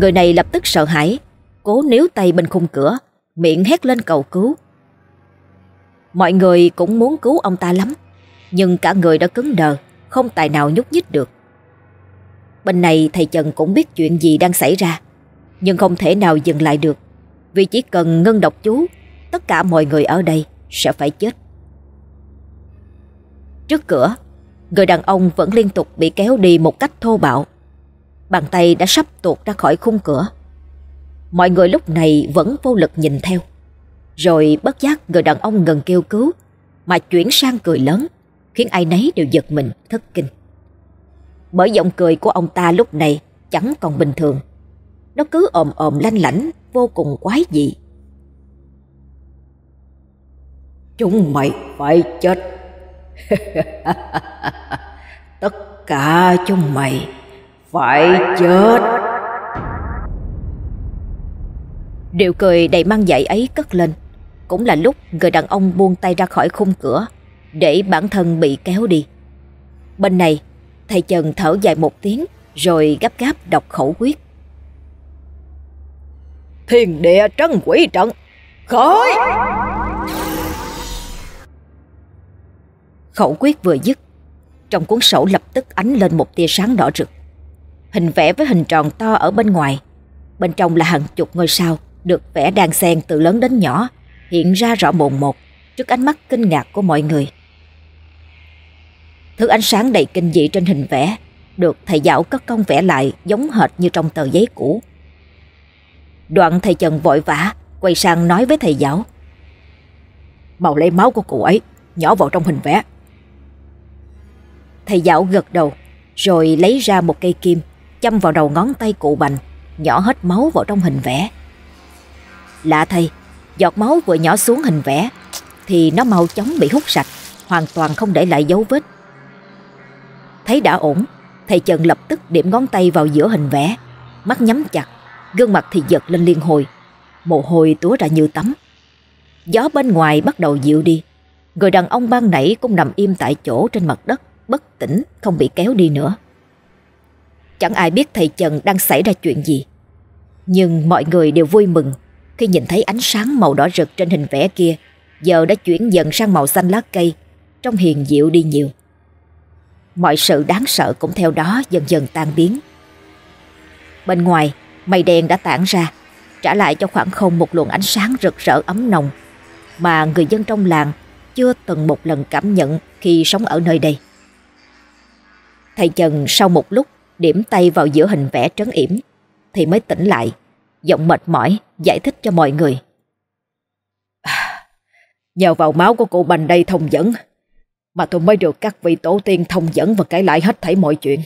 Người này lập tức sợ hãi, cố níu tay bên khung cửa, miệng hét lên cầu cứu. Mọi người cũng muốn cứu ông ta lắm, nhưng cả người đã cứng đờ, không tài nào nhúc nhích được. Bên này thầy Trần cũng biết chuyện gì đang xảy ra, nhưng không thể nào dừng lại được, Vì chỉ cần ngân độc chú Tất cả mọi người ở đây sẽ phải chết Trước cửa Người đàn ông vẫn liên tục bị kéo đi một cách thô bạo. Bàn tay đã sắp tuột ra khỏi khung cửa. Mọi người lúc này vẫn vô lực nhìn theo. Rồi bất giác người đàn ông ngừng kêu cứu, Mà chuyển sang cười lớn, Khiến ai nấy đều giật mình, thất kinh. Bởi giọng cười của ông ta lúc này Chẳng còn bình thường. Nó cứ ồm ồm lanh lảnh, Vô cùng quái dị. Chúng mày phải chết Tất cả chúng mày phải chết. Điệu cười đầy mang dạy ấy cất lên. Cũng là lúc người đàn ông buông tay ra khỏi khung cửa Để bản thân bị kéo đi. Bên này Thầy Trần thở dài một tiếng Rồi gấp gáp đọc khẩu quyết. Thiên địa trấn quỷ trận Khởi Khẩu quyết vừa dứt. Trong cuốn sổ lập tức ánh lên một tia sáng đỏ rực. Hình vẽ với hình tròn to ở bên ngoài. Bên trong là hàng chục ngôi sao Được vẽ đan xen từ lớn đến nhỏ, Hiện ra rõ mồn một Trước ánh mắt kinh ngạc của mọi người. Thứ ánh sáng đầy kinh dị trên hình vẽ Được thầy giáo cất công vẽ lại Giống hệt như trong tờ giấy cũ. Đoạn thầy Trần vội vã Quay sang nói với thầy giáo Màu lấy máu của cụ ấy, Nhỏ vào trong hình vẽ. Thầy giáo gật đầu, Rồi lấy ra một cây kim, Châm vào đầu ngón tay cụ bành, Nhỏ hết máu vào trong hình vẽ. Lạ thầy Giọt máu vừa nhỏ xuống hình vẽ, Thì nó mau chóng bị hút sạch, Hoàn toàn không để lại dấu vết. Thấy đã ổn, Thầy Trần lập tức điểm ngón tay vào giữa hình vẽ, Mắt nhắm chặt, Gương mặt thì giật lên liên hồi, Mồ hôi túa ra như tắm. Gió bên ngoài bắt đầu dịu đi, Người đàn ông ban nãy cũng nằm im tại chỗ trên mặt đất. Bất tỉnh, không bị kéo đi nữa. Chẳng ai biết thầy Trần đang xảy ra chuyện gì. Nhưng mọi người đều vui mừng Khi nhìn thấy ánh sáng màu đỏ rực trên hình vẽ kia. Giờ đã chuyển dần sang màu xanh lá cây, trong hiền diệu đi nhiều. Mọi sự đáng sợ cũng theo đó dần dần tan biến. Bên ngoài, Mây đen đã tản ra, Trả lại cho khoảng không một luồng ánh sáng rực rỡ ấm nồng Mà người dân trong làng Chưa từng một lần cảm nhận Khi sống ở nơi đây. Thầy Trần sau một lúc điểm tay vào giữa hình vẽ trấn yểm thì mới tỉnh lại, giọng mệt mỏi giải thích cho mọi người. À, nhờ vào máu của cụ Bành đây thông dẫn mà tôi mới được các vị tổ tiên thông dẫn và kể lại hết thảy mọi chuyện.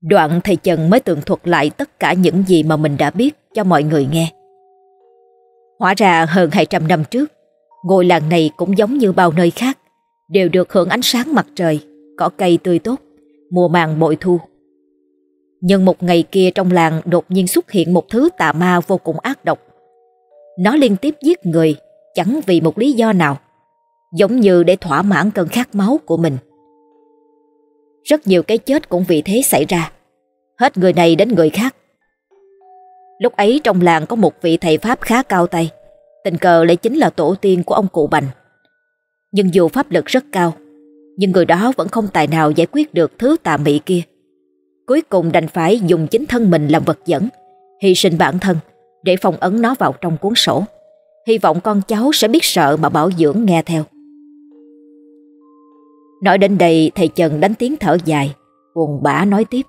Đoạn thầy Trần mới tường thuật lại tất cả những gì mà mình đã biết cho mọi người nghe. Hóa ra hơn 200 năm trước, ngôi làng này cũng giống như bao nơi khác, đều được hưởng ánh sáng mặt trời, cỏ cây tươi tốt, mùa màng bội thu. Nhưng một ngày kia trong làng đột nhiên xuất hiện một thứ tà ma vô cùng ác độc. Nó liên tiếp giết người chẳng vì một lý do nào, giống như để thỏa mãn cơn khát máu của mình. Rất nhiều cái chết cũng vì thế xảy ra, hết người này đến người khác. Lúc ấy trong làng có một vị thầy Pháp khá cao tay, tình cờ lại chính là tổ tiên của ông cụ Bành. Nhưng dù pháp lực rất cao, Nhưng người đó vẫn không tài nào giải quyết được thứ tà mị kia. Cuối cùng đành phải dùng chính thân mình làm vật dẫn, Hy sinh bản thân Để phong ấn nó vào trong cuốn sổ. Hy vọng con cháu sẽ biết sợ mà bảo dưỡng nghe theo. Nói đến đây, thầy Trần đánh tiếng thở dài, Buồn bã nói tiếp.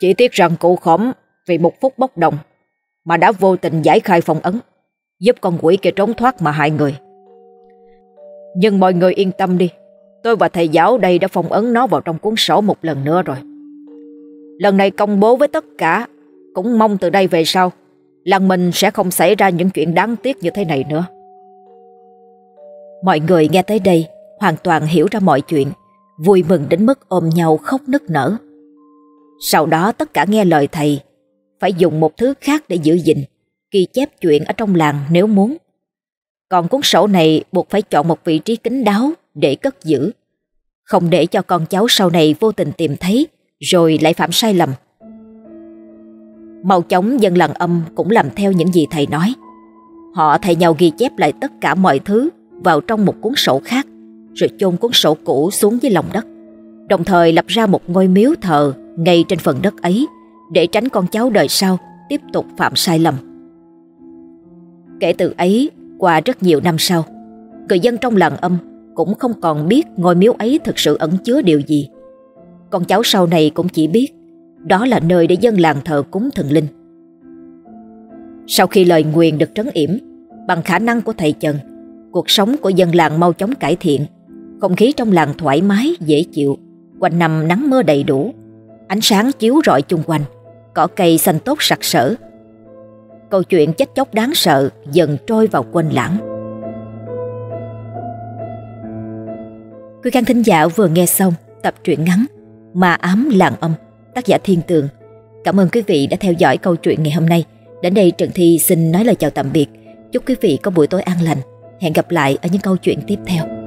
Chỉ tiếc rằng cụ khổng Vì một phút bốc đồng Mà đã vô tình giải khai phong ấn. Giúp con quỷ kia trốn thoát mà hại người. Nhưng mọi người yên tâm đi, Tôi và thầy giáo đây đã phong ấn nó vào trong cuốn sổ một lần nữa rồi. Lần này công bố với tất cả, Cũng mong từ đây về sau, Làng mình sẽ không xảy ra những chuyện đáng tiếc như thế này nữa. Mọi người nghe tới đây, Hoàn toàn hiểu ra mọi chuyện, Vui mừng đến mức ôm nhau khóc nức nở. Sau đó tất cả nghe lời thầy, Phải dùng một thứ khác để giữ gìn ghi chép chuyện ở trong làng nếu muốn. Còn cuốn sổ này buộc phải chọn một vị trí kín đáo để cất giữ, không để cho con cháu sau này vô tình tìm thấy rồi lại phạm sai lầm. Mau chóng dân làng âm cũng làm theo những gì thầy nói. Họ thay nhau ghi chép lại tất cả mọi thứ vào trong một cuốn sổ khác rồi chôn cuốn sổ cũ xuống dưới lòng đất. Đồng thời lập ra một ngôi miếu thờ ngay trên phần đất ấy để tránh con cháu đời sau tiếp tục phạm sai lầm. Kể từ ấy, qua rất nhiều năm sau, người dân trong làng âm cũng không còn biết ngôi miếu ấy thực sự ẩn chứa điều gì. Con cháu sau này cũng chỉ biết đó là nơi để dân làng thờ cúng thần linh. Sau khi lời nguyền được trấn yểm, bằng khả năng của thầy Trần, cuộc sống của dân làng mau chóng cải thiện, không khí trong làng thoải mái, dễ chịu, quanh năm nắng mưa đầy đủ, ánh sáng chiếu rọi chung quanh, cỏ cây xanh tốt sặc sỡ. Câu chuyện chết chóc đáng sợ dần trôi vào quên lãng. Quý khán thính giả vừa nghe xong tập truyện ngắn Mà ám làng âm, tác giả Thiên Tường. Cảm ơn quý vị đã theo dõi câu chuyện ngày hôm nay. Đến đây Trần Thi xin nói lời chào tạm biệt. Chúc quý vị có buổi tối an lành. Hẹn gặp lại ở những câu chuyện tiếp theo.